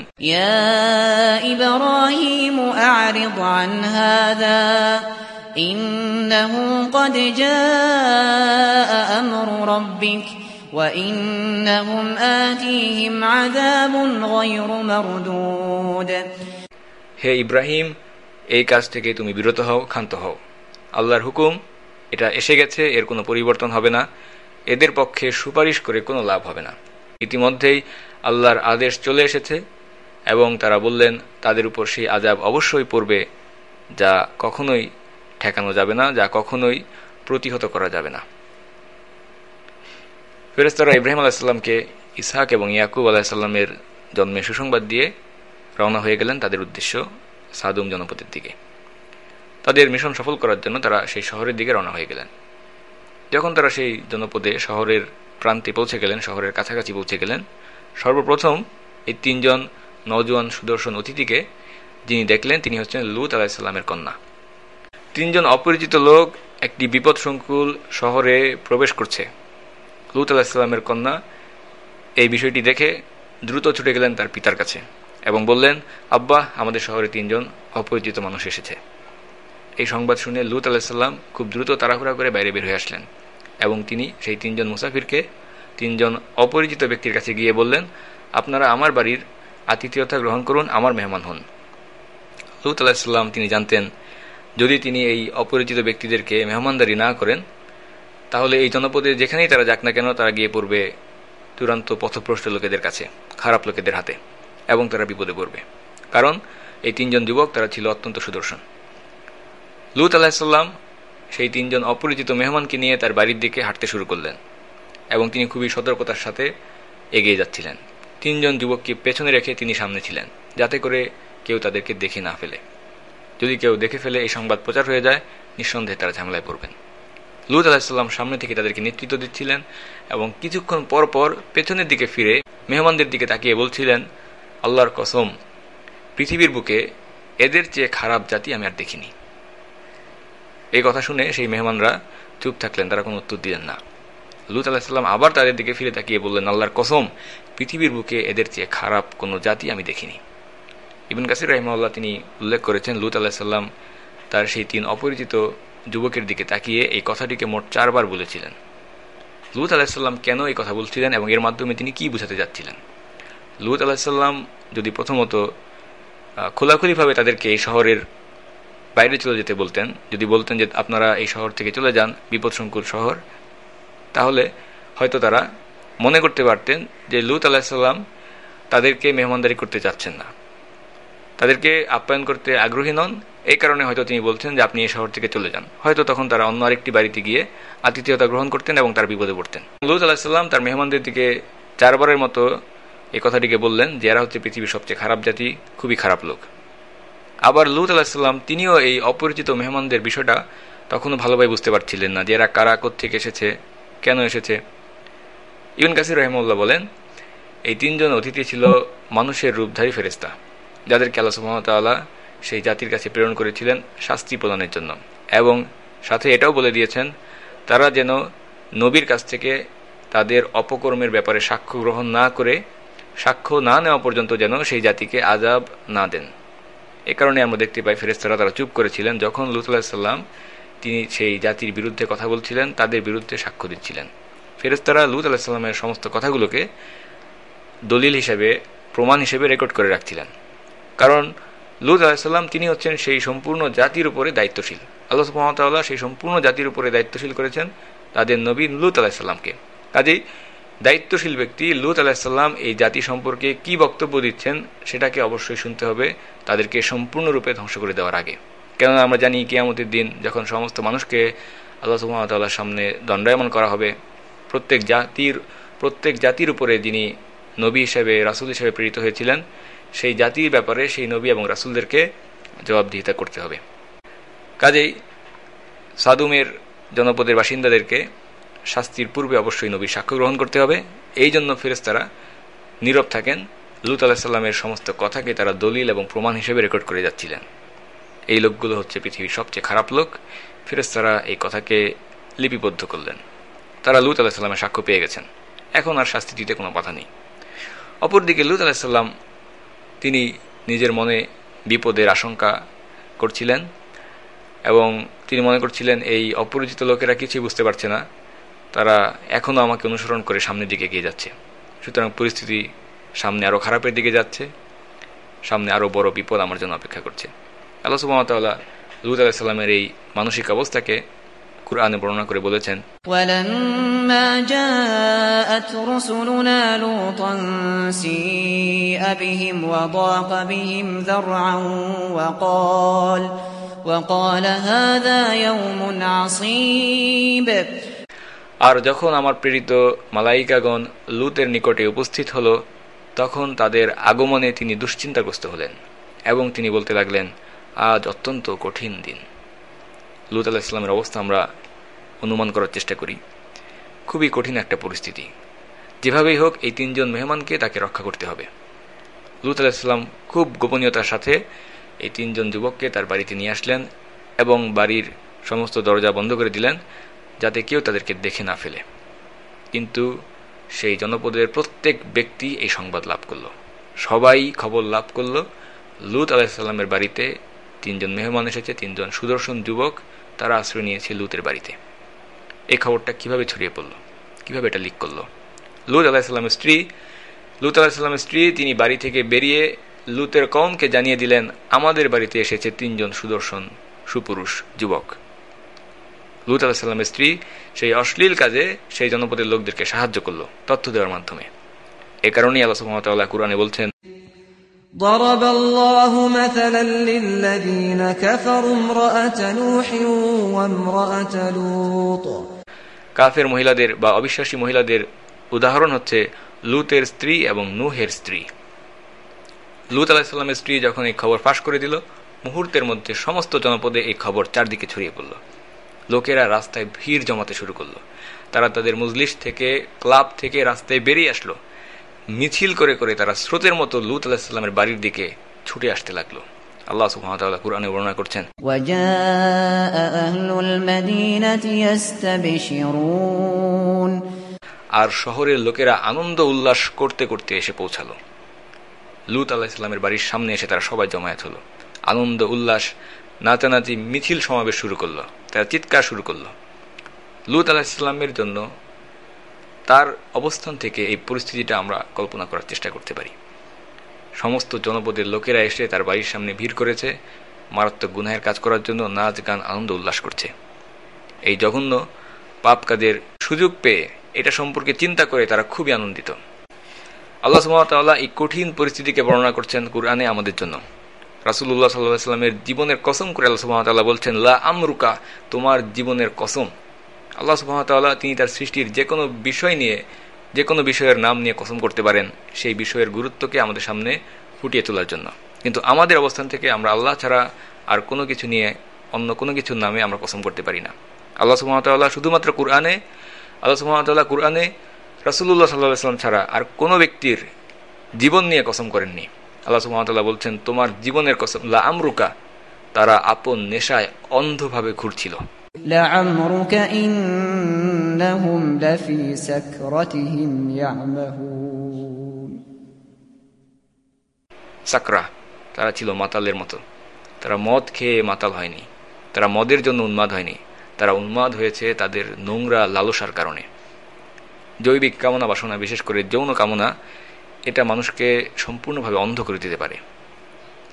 হে ইব্রাহিম এই কাজ থেকে তুমি বিরত হও ক্ষান্ত হও। আল্লাহর হুকুম এটা এসে গেছে এর কোনো পরিবর্তন হবে না। এদের পক্ষে সুপারিশ করে কোনো লাভ হবে না। ইতিমধ্যেই আল্লাহর আদেশ চলে এসেছে এবং তারা বললেন, তাদের উপর সেই আজাব অবশ্যই পড়বে, যা কখনোই ঠেকানো যাবে না, যা কখনোই প্রতিহত করা যাবে না। ফেরেস্তারা ইব্রাহিম আলাহিসাল্লামকে ইসহাক এবং ইয়াকুব আলাহিসাল্লামের জন্মে সুসংবাদ দিয়ে রওনা হয়ে গেলেন তাদের উদ্দেশ্য সাদুম জনপদের দিকে। তাদের মিশন সফল করার জন্য তারা সেই শহরের দিকে রওনা হয়ে গেলেন। যখন তারা সেই জনপদে শহরের প্রান্তে পৌঁছে গেলেন, শহরের কাছাকাছি পৌঁছে গেলেন। সর্বপ্রথম এই তিনজন নজওয়ান সুদর্শন অতিথিকে যিনি দেখলেন, তিনি হচ্ছেন লুত আলাহিসাল্লামের কন্যা। তিনজন অপরিচিত লোক একটি বিপদ সংকুল শহরে প্রবেশ করছে। লুত আলাহিসাল্লামের কন্যা এই বিষয়টি দেখে দ্রুত ছুটে গেলেন তার পিতার কাছে এবং বললেন, আব্বা, আমাদের শহরে তিনজন অপরিচিত মানুষ এসেছে। এই সংবাদ শুনে লুত আলাহিসাল্লাম খুব দ্রুত তাড়াহুড়া করে বাইরে বের হয়ে আসলেন। এবং তিনি সেই তিনজন মুসাফিরকে তিনজন অপরিচিত ব্যক্তির কাছে গিয়ে বললেন, আপনারা আমার বাড়ির আতিথেয়তা গ্রহণ করুন, আমার মেহমান হন। লুত আলাহিসাল্লাম তিনি জানতেন, যদি তিনি এই অপরিচিত ব্যক্তিদেরকে মেহমানদারি না করেন, তাহলে এই জনপদে যেখানেই তারা যাক না কেন, তারা গিয়ে পড়বে চূড়ান্ত পথভ্রষ্ট লোকেদের কাছে, খারাপ লোকেদের হাতে, এবং তারা বিপদে পড়বে। কারণ এই তিনজন যুবক তারা ছিল অত্যন্ত সুদর্শন। লুত আলাহিসাল্লাম সেই তিনজন অপরিচিত মেহমানকে নিয়ে তার বাড়ির দিকে হাঁটতে শুরু করলেন এবং তিনি খুবই সতর্কতার সাথে এগিয়ে যাচ্ছিলেন। তিনজন যুবককে পেছনে রেখে তিনি সামনে ছিলেন, যাতে করে কেউ তাদেরকে দেখে না ফেলে। যদি কেউ দেখে ফেলে এই সংবাদ প্রচার হয়ে যায়, নিঃসন্দেহে তারা ঝামেলায় পড়বেন। লুত আলাহিসাল্লাম সামনে থেকে তাদেরকে নেতৃত্ব দিচ্ছিলেন এবং কিছুক্ষণ পর পর পেছনের দিকে ফিরে মেহমানদের দিকে তাকিয়ে বলছিলেন, আল্লাহর কসম, পৃথিবীর বুকে এদের চেয়ে খারাপ জাতি আমি আর দেখিনি। এই কথা শুনে সেই মেহমানরা চুপ থাকলেন, তারা কোনো উত্তর দিলেন না। লুত আলাহিসাল্লাম আবার তাদের দিকে ফিরে তাকিয়ে বললেন, আল্লাহর কসম, পৃথিবীর বুকে এদের চেয়ে খারাপ কোনো জাতি আমি দেখিনি। ইবিন কাসির রহিমাল্লাহ তিনি উল্লেখ করেছেন, লুত আলাহিসাল্লাম তার সেই তিন অপরিচিত যুবকের দিকে তাকিয়ে এই কথাটিকে মোট চারবার বলেছিলেন। লুত আলাহিসাল্লাম কেন এই কথা বলছিলেন এবং এর মাধ্যমে তিনি কি বুঝাতে যাচ্ছিলেন? লুত আলাহিসাল্লাম যদি প্রথমত খোলাখুলিভাবে তাদেরকে এই শহরের বাইরে চলে যেতে বলতেন, যদি বলতেন যে আপনারা এই শহর থেকে চলে যান, বিপদসংকুল শহর, তাহলে হয়তো তারা মনে করতে পারতেন যে লুত আলাহিসাল্লাম তাদেরকে মেহমানদারি করতে চাচ্ছেন না। তাদেরকে আপ্যায়ন করতে আগ্রহী নন, এই কারণে হয়তো তিনি বলছেন যে আপনি এই শহর থেকে চলে যান। হয়তো তখন তারা অন্য আরেকটি বাড়িতে গিয়ে আতিথেয়তা গ্রহণ করতেন এবং তার বিপদে পড়তেন। লুত আলাহিসাল্লাম তার মেহমানদের দিকে চারবারের মতো এই কথাটিকে বললেন যে, এরা হচ্ছে পৃথিবীর সবচেয়ে খারাপ জাতি, খুবই খারাপ লোক। আবার লুত আলাহিসাল্লাম তিনিও এই অপরিচিত মেহমানদের বিষয়টা তখনও ভালোভাবে বুঝতে পারছিলেন না যে এরা কারা কোথেকে এসেছে, কেন এসেছে। ইউন কাসির রহমুল্লাহ বলেন, এই তিনজন অতিথি ছিল মানুষের রূপধারী ফেরিস্তা যাদেরকে আল্লাহ সুহামতাল্লাহ সেই জাতির কাছে প্রেরণ করেছিলেন শাস্তি প্রদানের জন্য। এবং সাথে এটাও বলে দিয়েছেন, তারা যেন নবীর কাছ থেকে তাদের অপকর্মের ব্যাপারে সাক্ষ্য গ্রহণ না করে, সাক্ষ্য না নেওয়া পর্যন্ত যেন সেই জাতিকে আজাব না দেন। এ কারণে আমরা দেখতে পাই ফেরেস্তারা তারা চুপ করেছিলেন। যখন লুতুল্লাহ সাল্লাম তিনি সেই জাতির বিরুদ্ধে কথা বলছিলেন, তাদের বিরুদ্ধে সাক্ষ্য দিচ্ছিলেন। ফেরেস্তারা লুত আলাহিসাল্লামের সমস্ত কথাগুলোকে দলিল হিসেবে, প্রমাণ হিসেবে রেকর্ড করে রাখছিলেন। কারণ লুত আলাহিসাল্লাম তিনি হচ্ছেন সেই সম্পূর্ণ জাতির উপরে দায়িত্বশীল। আল্লাহ সুহামতাল্লাহ সেই সম্পূর্ণ জাতির উপরে দায়িত্বশীল করেছেন তাদের নবী লুত আলাহিসাল্লামকে কাজেই দায়িত্বশীল ব্যক্তি লুত আলাহিসাল্লাম এই জাতি সম্পর্কে কি বক্তব্য দিচ্ছেন সেটাকে অবশ্যই শুনতে হবে, তাদেরকে সম্পূর্ণরূপে ধ্বংস করে দেওয়ার আগে। কেননা আমরা জানি কিয়ামতের দিন যখন সমস্ত মানুষকে আল্লাহ সুহামতাল্লাহর সামনে দণ্ডায়মন করা হবে, প্রত্যেক জাতির প্রত্যেক জাতির উপরে যিনি নবী হিসেবে, রাসুল হিসেবে প্রেরিত হয়েছিলেন, সেই জাতির ব্যাপারে সেই নবী এবং রাসুলদেরকে জবাবদিহিতা করতে হবে। কাজেই সাদুমের জনপদের বাসিন্দাদেরকে শাস্তির পূর্বে অবশ্যই নবীর সাক্ষ্য গ্রহণ করতে হবে। এই জন্য ফেরেস্তারা নীরব থাকেন। লুত আলাহিসাল্লামের সমস্ত কথাকে তারা দলিল এবং প্রমাণ হিসেবে রেকর্ড করে যাচ্ছিলেন। এই লোকগুলো হচ্ছে পৃথিবীর সবচেয়ে খারাপ লোক। ফেরেস্তারা এই কথাকে লিপিবদ্ধ করলেন। তারা লুত আলাহিসাল্লামের সাক্ষ্য পেয়ে গেছেন। এখন আর শাস্তি দিতে কোনো বাধা নেই। অপরদিকে লুত আলাহিসাল্লাম তিনি নিজের মনে বিপদের আশঙ্কা করছিলেন এবং তিনি মনে করছিলেন, এই অপরিচিত লোকেরা কিছুই বুঝতে পারছে না। তারা এখনও আমাকে অনুসরণ করে সামনের দিকে এগিয়ে যাচ্ছে সুতরাং পরিস্থিতি সামনে আরও খারাপের দিকে যাচ্ছে সামনে আরও বড় বিপদ আমার জন্য অপেক্ষা করছে আল্লাহ সুবাহতাল্লাহ লুত আলাহিসাল্লামের এই মানসিক অবস্থাকে কুরআনে বর্ণনা করে বলেছেন ولما جاءت رسلنا لوطا سيء بهم وضاق بهم ذرعا وقال وقال هذا يوم عصيب আর যখন আমার প্রেরিত মালাইকাগণ লুতের নিকটে উপস্থিত হল, তখন তাদের আগমনে তিনি দুশ্চিন্তাগ্রস্ত হলেন এবং তিনি বলতে লাগলেন, আজ অত্যন্ত কঠিন দিন। লুত আলাহ ইসলামের অবস্থা আমরা অনুমান করার চেষ্টা করি। খুবই কঠিন একটা পরিস্থিতি। যেভাবেই হোক, এই তিনজন মেহমানকে তাকে রক্ষা করতে হবে। লুত আলাহিসাল্লাম খুব গোপনীয়তার সাথে এই তিনজন যুবককে তার বাড়িতে নিয়ে আসলেন এবং বাড়ির সমস্ত দরজা বন্ধ করে দিলেন। যাতে কেউ তাদেরকে দেখে না ফেলে। কিন্তু সেই জনপদের প্রত্যেক ব্যক্তি এই সংবাদ লাভ করল। সবাই খবর লাভ করল। লুত আলাহিসাল্লামের বাড়িতে তিনজন মেহমান এসেছে, তিনজন সুদর্শন যুবক, তারা আশ্রয় নিয়েছে লুতের বাড়িতে। এই খবরটা কীভাবে ছড়িয়ে পড়ল? কীভাবে এটা লিক করল? লুত আলাহিসাল্লামের স্ত্রী, লুত আলাহিসাল্লামের স্ত্রী তিনি বাড়ি থেকে বেরিয়ে লুতের কমকে জানিয়ে দিলেন, আমাদের বাড়িতে এসেছে তিনজন সুদর্শন সুপুরুষ যুবক। লুত আলাহিসাল্লামের স্ত্রী সেই অশ্লীল কাজে সেই জনপদের লোকদেরকে সাহায্য করলো তথ্য দেওয়ার মাধ্যমে এ কারণেই আল্লাহ সুহামতাল্লাহ কুরআনে বলছেন ضرب الله مثلا للذين كفروا امرأة نوح وامرأة لوط কাফের মহিলাদের বা অবিশ্বাসী মহিলাদের উদাহরণ হচ্ছে লুতের স্ত্রী এবং নুহের স্ত্রী লুত আলাহিসাল্লামের স্ত্রী যখন এই খবর ফাঁস করে দিল মুহূর্তের মধ্যে সমস্ত জনপদে এই খবর চারদিকে ছড়িয়ে পড়ল লোকেরা রাস্তায় ভিড় জমাতে শুরু করল। তারা তাদের মজলিস থেকে ক্লাব থেকে রাস্তায় বেরিয়ে আসলো। মিছিল করে করে তারা স্রোতের মতো লুত আলাহিসাল্লামের বাড়ির দিকে ছুটে আসতে লাগল। আল্লাহ সুবহানাহু কুরআনে বর্ণনা করছেন আর শহরের লোকেরা আনন্দ উল্লাস করতে করতে এসে পৌঁছালো। লুত আলাইহিস বাড়ির সামনে এসে তারা সবাই জমায়েত হলো। আনন্দ উল্লাস নাচানাচি মিছিল সমাবেশ শুরু করল। তারা চিৎকার শুরু করল। লুত আলাহ ইসলামের জন্য তার অবস্থান থেকে এই পরিস্থিতিটা আমরা কল্পনা করার চেষ্টা করতে পারি। সমস্ত জনপদের লোকেরা এসে তার বাড়ির সামনে ভিড় করেছে, মারাত্মক গুনাহের কাজ করার জন্য নাচ গান আনন্দ উল্লাস করছে। এই জঘন্য পাপ কাজের সুযোগ পেয়ে এটা সম্পর্কে চিন্তা করে তারা খুবই আনন্দিত। আল্লাহ সুমতাল্লাহ এই কঠিন পরিস্থিতিকে বর্ণনা করছেন কুরআনে আমাদের জন্য। রাসুল্লাহ সাল্লাহ সাল্লামের জীবনের কসম করে আল্লাহ সুমতাল্লাহ বলছেন, লা আমরুকা, তোমার জীবনের কসম। আল্লাহ সুহামতাল্লাহ তিনি তার সৃষ্টির যে কোনো বিষয় নিয়ে যে কোনো বিষয়ের নাম নিয়ে কসম করতে পারেন, সেই বিষয়ের গুরুত্বকে আমাদের সামনে ফুটিয়ে তোলার জন্য। কিন্তু আমাদের অবস্থান থেকে আমরা আল্লাহ ছাড়া আর কোনো কিছু নিয়ে, অন্য কোনো কিছুর নামে আমরা কসম করতে পারি না। আল্লাহ সুহামতাল্লাহ শুধুমাত্র কুরআনে, আল্লাহ সুহামতাল্লাহ কুরআনে রাসুল্লাহ সাল্লাহ সাল্লাম ছাড়া আর কোনো ব্যক্তির জীবন নিয়ে কসম করেননি। আল্লাহ সুহামতাল্লাহ বলছেন তোমার জীবনের কসম লা আমরুকা তারা আপন নেশায় অন্ধভাবে ঘুরছিল। সাকরা তারা ছিল মাতালের মতো। তারা মদ খেয়ে মাতাল হয়নি। তারা মদের জন্য উন্মাদ হয়নি। তারা উন্মাদ হয়েছে তাদের নোংরা লালসার কারণে। জৈবিক কামনা বাসনা বিশেষ করে যৌন কামনা এটা মানুষকে সম্পূর্ণভাবে অন্ধ করে দিতে পারে।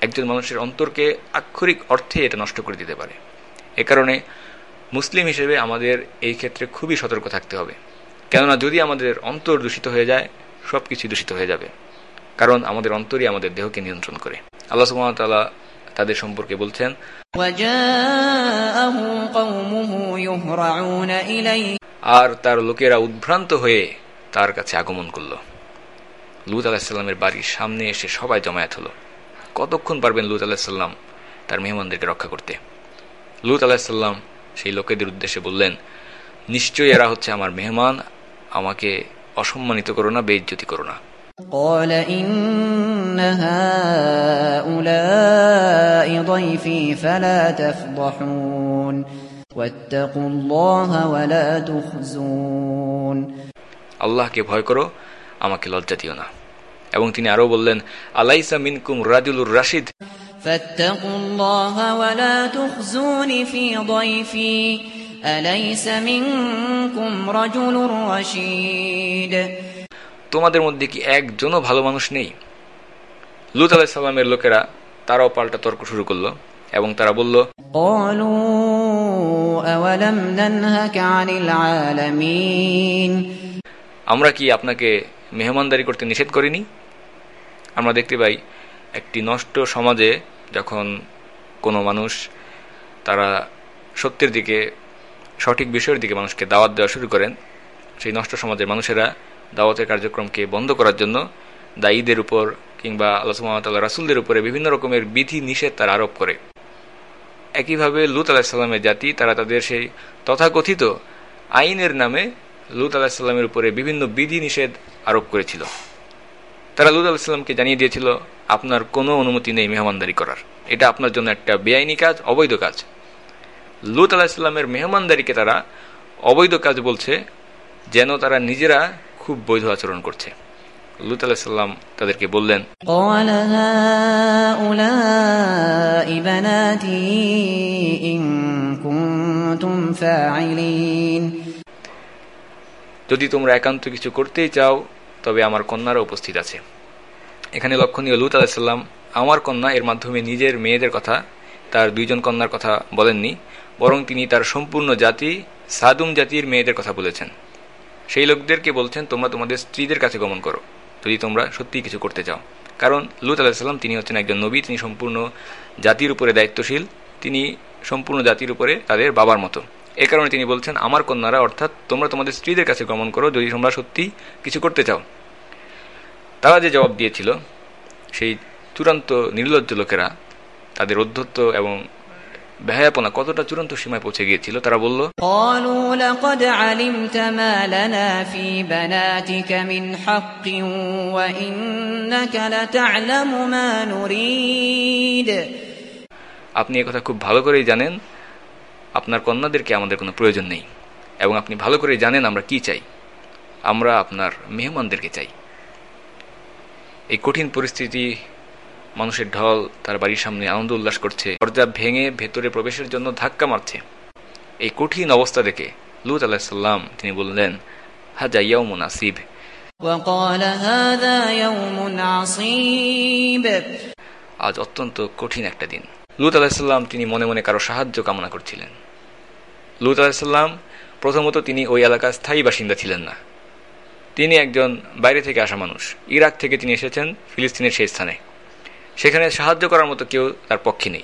একজন মানুষের অন্তরকে আক্ষরিক অর্থে এটা নষ্ট করে দিতে পারে। এ কারণে মুসলিম হিসেবে আমাদের এই ক্ষেত্রে খুবই সতর্ক থাকতে হবে। কেননা যদি আমাদের অন্তর দূষিত হয়ে যায় সব কিছুই দূষিত হয়ে যাবে। কারণ আমাদের অন্তরই আমাদের দেহকে নিয়ন্ত্রণ করে। আল্লাহ সুমতালা তাদের সম্পর্কে বলছেন আর তার লোকেরা উদ্ভ্রান্ত হয়ে তার কাছে আগমন করল। লুত আলাহিসাল্লামের বাড়ির সামনে এসে সবাই জমায়েত হলো কতক্ষণ পারবেন লুত আলাহিসাল্লাম তার মেহমানদেরকে রক্ষা করতে লুত আলাহিসাল্লাম সেই লোকেদের উদ্দেশ্যে বললেন নিশ্চয়ই এরা হচ্ছে আমার মেহমান আমাকে অসম্মানিত করো না বেইজ্জতি করো না قال إن هؤلاء ضيفي فلا تفضحون واتقوا الله ولا تخزون আল্লাহকে ভয় করো আমাকে লজ্জা দিও না এবং তিনি আরও বললেন আলাইসা মিনকুম রাজুলুর রাশিদ। তোমাদের মধ্যে কি একজনও ভালো মানুষ নেই? লুত আলাহ সাল্লামের লোকেরা তারাও পাল্টা তর্ক শুরু করল এবং তারা বলল আমরা কি আপনাকে মেহমানদারি করতে নিষেধ করিনি? আমরা দেখতে পাই একটি নষ্ট সমাজে যখন কোনো মানুষ তারা সত্যের দিকে, সঠিক বিষয়ের দিকে মানুষকে দাওয়াত দেওয়া শুরু করেন, সেই নষ্ট সমাজের মানুষেরা দাওয়াতের কার্যক্রমকে বন্ধ করার জন্য দায়ীদের উপর কিংবা আল্লাহ সুহামতাল্লাহ রাসুলদের উপরে বিভিন্ন রকমের বিধি নিষেধ তারা আরোপ করে। একইভাবে লুত আলাহিসাল্লামের জাতি, তারা তাদের সেই তথাকথিত আইনের নামে লুত আলাহিসাল্লামের উপরে বিভিন্ন বিধি নিষেধ আরোপ করেছিল। তারা লুদ আলাইসাল্লামকে জানিয়ে দিয়েছিল আপনার কোনো অনুমতি নেই মেহমানদারি করার। এটা আপনার জন্য একটা বেআইনি কাজ অবৈধ কাজ। লুত আলাহিসাল্লামের মেহমানদারিকে তারা অবৈধ কাজ বলছে যেন তারা নিজেরা খুব বৈধ আচরণ করছে। লুত আলাহিসাল্লাম তাদেরকে বললেন যদি তোমরা একান্ত কিছু করতেই চাও তবে আমার কন্যারা উপস্থিত আছে। এখানে লক্ষণীয় লুত আলাহিসাল্লাম আমার কন্যা এর মাধ্যমে নিজের মেয়েদের কথা, তার দুইজন কন্যার কথা বলেননি, বরং তিনি তার সম্পূর্ণ জাতি, সাদুম জাতির মেয়েদের কথা বলেছেন। সেই লোকদেরকে বলছেন, তোমরা তোমাদের স্ত্রীদের কাছে গমন করো, যদি তোমরা সত্যিই কিছু করতে চাও। কারণ লুত আলাহিসাল্লাম তিনি হচ্ছেন একজন নবী, তিনি সম্পূর্ণ জাতির উপরে দায়িত্বশীল, তিনি সম্পূর্ণ জাতির উপরে তাদের বাবার মতো। এ কারণে তিনি বলছেন আমার কন্যারা অর্থাৎ তোমরা তোমাদের স্ত্রীদের কাছে গমন করো যদি তোমরা সত্যি কিছু করতে চাও। তারা যে জবাব দিয়েছিল সেই চূড়ান্ত নির্লজ্জ লোকেরা তাদের অধ্যত্ত এবং ব্যয়াপনা কতটা চূড়ান্ত সীমায় পৌঁছে গিয়েছিল তারা বলল আপনি একথা খুব ভালো করেই জানেন আপনার কন্যাদেরকে আমাদের কোনো প্রয়োজন নেই। এবং আপনি ভালো করে জানেন আমরা কি চাই। আমরা আপনার মেহমানদেরকে চাই। এই কঠিন পরিস্থিতি মানুষের ঢল তার বাড়ির সামনে আনন্দ উল্লাস করছে দরজা ভেঙে ভেতরে প্রবেশের জন্য ধাক্কা মারছে। এই কঠিন অবস্থা দেখে লুত আলাহিসাল্লাম তিনি বললেন হা যাইয়াও মুনাসিব আজ অত্যন্ত কঠিন একটা দিন। লুত আলাহিসাল্লাম তিনি মনে মনে কারও সাহায্য কামনা করছিলেন। লুত আলাহিসাল্লাম প্রথমত তিনি ওই এলাকার স্থায়ী বাসিন্দা ছিলেন না। তিনি একজন বাইরে থেকে আসা মানুষ। ইরাক থেকে তিনি এসেছেন ফিলিস্তিনের সেই স্থানে। সেখানে সাহায্য করার মতো কেউ তার পক্ষে নেই।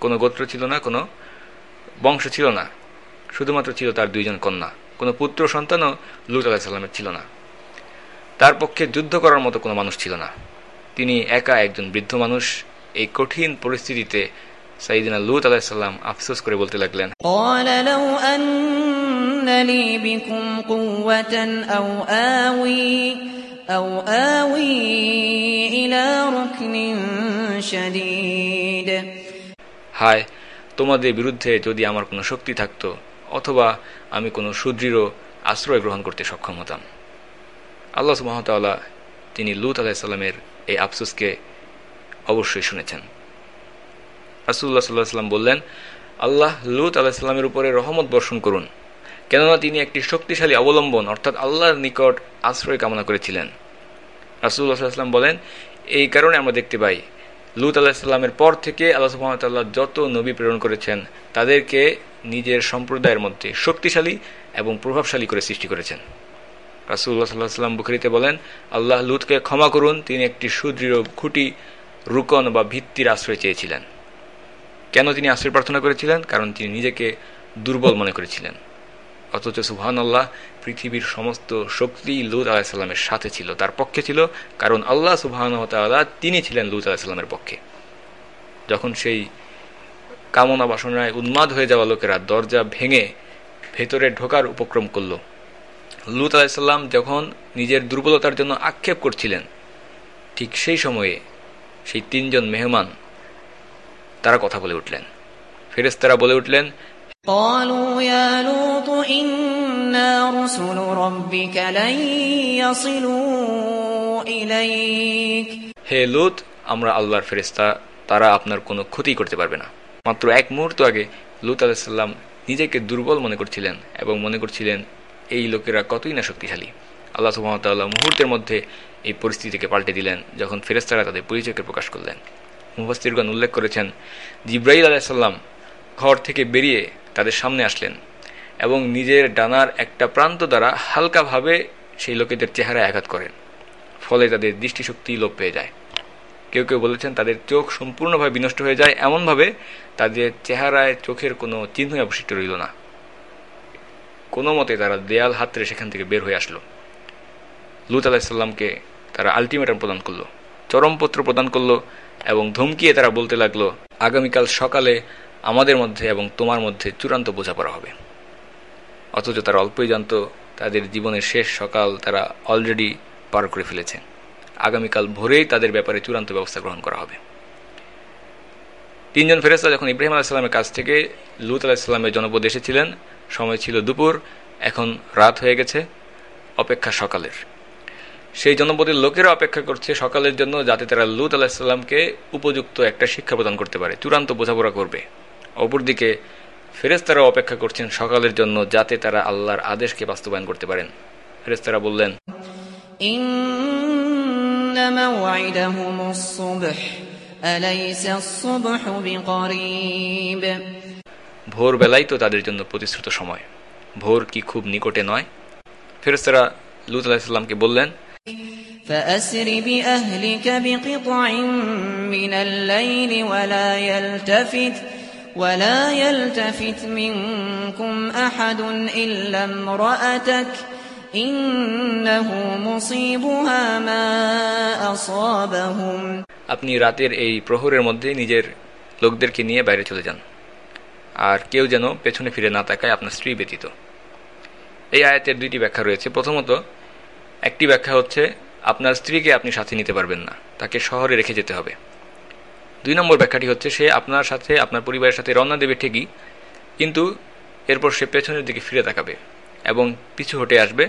কোনো গোত্র ছিল না, কোনো বংশ ছিল না। শুধুমাত্র ছিল তার দুইজন কন্যা। কোনো পুত্র সন্তানও লুত আলাহিসাল্লামের ছিল না। তার পক্ষে যুদ্ধ করার মতো কোনো মানুষ ছিল না। তিনি একা একজন বৃদ্ধ মানুষ। এই কঠিন পরিস্থিতিতে সাইদিনা লুত আলাহিসাল্লাম আফসোস করে বলতে লাগলেন হায় তোমাদের বিরুদ্ধে যদি আমার কোনো শক্তি থাকত অথবা আমি কোনো সুদৃঢ় আশ্রয় গ্রহণ করতে সক্ষম হতাম। আল্লাহ সুবাহতাল্লাহ তিনি লুত আলাহিসাল্লামের এই আফসোসকে অবশ্যই শুনেছেন। রাসুল্লাহ সাল্লাহ সাল্লাম বললেন, আল্লাহ লুত আলাহিসাল্লামের উপরে রহমত বর্ষণ করুন, কেননা তিনি একটি শক্তিশালী অবলম্বন, অর্থাৎ আল্লাহর নিকট আশ্রয় কামনা করেছিলেন। রাসুল্লাহ বলেন, এই কারণে আমরা দেখতে পাই, লুত আলাহিসাল্লামের পর থেকে আল্লাহ সুহামতাল্লাহ যত নবী প্রেরণ করেছেন, তাদেরকে নিজের সম্প্রদায়ের মধ্যে শক্তিশালী এবং প্রভাবশালী করে সৃষ্টি করেছেন। রাসুল্লাহ সাল্লাহ সাল্লাম বুখারিতে বলেন, আল্লাহ লুতকে ক্ষমা করুন, তিনি একটি সুদৃঢ় খুঁটি, রুকন বা ভিত্তির আশ্রয় চেয়েছিলেন। কেন তিনি আশ্রয় প্রার্থনা করেছিলেন? কারণ তিনি নিজেকে দুর্বল মনে করেছিলেন। অথচ সুহান আল্লাহ পৃথিবীর সমস্ত শক্তি লুত আলাহিসাল্লামের সাথে ছিল, তার পক্ষে ছিল। কারণ আল্লাহ সুবাহান তাল্লাহ তিনি ছিলেন লুত আলাহিসাল্লামের পক্ষে। যখন সেই কামনা বাসনায় উন্মাদ হয়ে যাওয়া লোকেরা দরজা ভেঙে ভেতরে ঢোকার উপক্রম করল। লুত আলাহিসাল্লাম যখন নিজের দুর্বলতার জন্য আক্ষেপ করছিলেন, ঠিক সেই সময়ে সেই তিনজন মেহমান তারা কথা বলে উঠলেন ফেরেস্তারা বলে উঠলেন قالوا يا لوط إنا رسل ربك لن يصلوا إليك হে লুত আমরা আল্লাহর ফেরেস্তা তারা আপনার কোনো ক্ষতি করতে পারবে না মাত্র এক মুহূর্ত আগে লুত আলাহিসাল্লাম নিজেকে দুর্বল মনে করছিলেন এবং মনে করছিলেন এই লোকেরা কতই না শক্তিশালী আল্লাহ সুহামতাল্লাহ মুহূর্তের মধ্যে এই পরিস্থিতিকে পাল্টে দিলেন যখন ফেরেস্তারা তাদের পরিচয়কে প্রকাশ করলেন মুফাস্তিরগণ উল্লেখ করেছেন জিব্রাহিল আলাইসাল্লাম ঘর থেকে বেরিয়ে তাদের সামনে আসলেন এবং নিজের ডানার একটা প্রান্ত দ্বারা হালকাভাবে সেই লোকেদের চেহারায় আঘাত করেন, ফলে তাদের দৃষ্টিশক্তি লোপ পেয়ে যায়। কেউ কেউ বলেছেন, তাদের চোখ সম্পূর্ণভাবে বিনষ্ট হয়ে যায়, এমনভাবে তাদের চেহারায় চোখের কোনো চিহ্ন অবশিষ্ট রইল না। কোনো মতে তারা দেয়াল হাতরে সেখান থেকে বের হয়ে আসলো। লুত আলাহিসাল্লামকে তারা আলটিমেটাম প্রদান করল, চরমপত্র প্রদান করল এবং ধমকিয়ে তারা বলতে লাগল, আগামীকাল সকালে আমাদের মধ্যে এবং তোমার মধ্যে চূড়ান্ত বোঝাপড়া হবে। অথচ তারা অল্পই জানত, তাদের জীবনের শেষ সকাল তারা অলরেডি পার করে ফেলেছে। আগামীকাল ভোরেই তাদের ব্যাপারে চূড়ান্ত ব্যবস্থা গ্রহণ করা হবে। তিনজন ফেরেস্তা যখন ইব্রাহিম আলাহিসাল্লামের কাছ থেকে লুত আলাহিসাল্লামের জনপদ এসেছিলেন, সময় ছিল দুপুর, এখন রাত হয়ে গেছে, অপেক্ষা সকালের। সেই জনপদের লোকেরা অপেক্ষা করছে সকালের জন্য যাতে তারা লুত আলাহিসাল্লামকে উপযুক্ত একটা শিক্ষা প্রদান করতে পারে। চূড়ান্ত বোঝাপড়া করবে। অপরদিকে ফেরেস্তারা অপেক্ষা করছেন সকালের জন্য যাতে তারা আল্লাহর আদেশকে বাস্তবায়ন করতে পারেন। ফেরেস্তারা বললেন ভোরবেলাই তো তাদের জন্য প্রতিশ্রুত সময়। ভোর কি খুব নিকটে নয়? ফেরেস্তারা লুত আলাহিসাল্লামকে বললেন فأسر بأهلك بقطع من الليل ولا يلتفت ولا يلتفت منكم أحد إلا امرأتك إنه مصيبها ما أصابهم আপনি রাতের এই প্রহরের মধ্যে নিজের লোকদেরকে নিয়ে বাইরে চলে যান আর কেউ যেন পেছনে ফিরে না তাকায় আপনার স্ত্রী ব্যতীত এই আয়াতের দুইটি ব্যাখ্যা রয়েছে প্রথমত একটি ব্যাখ্যা হচ্ছে, আপনার স্ত্রীকে আপনি সাথে নিতে পারবেন না, তাকে শহরে রেখে যেতে হবে। দুই নম্বর ব্যাখ্যাটি হচ্ছে, সে আপনার সাথে, আপনার পরিবারের সাথে রওনা দেবে ঠিকই, কিন্তু এরপর সে পেছনের দিকে ফিরে তাকাবে এবং পিছু হটে আসবে,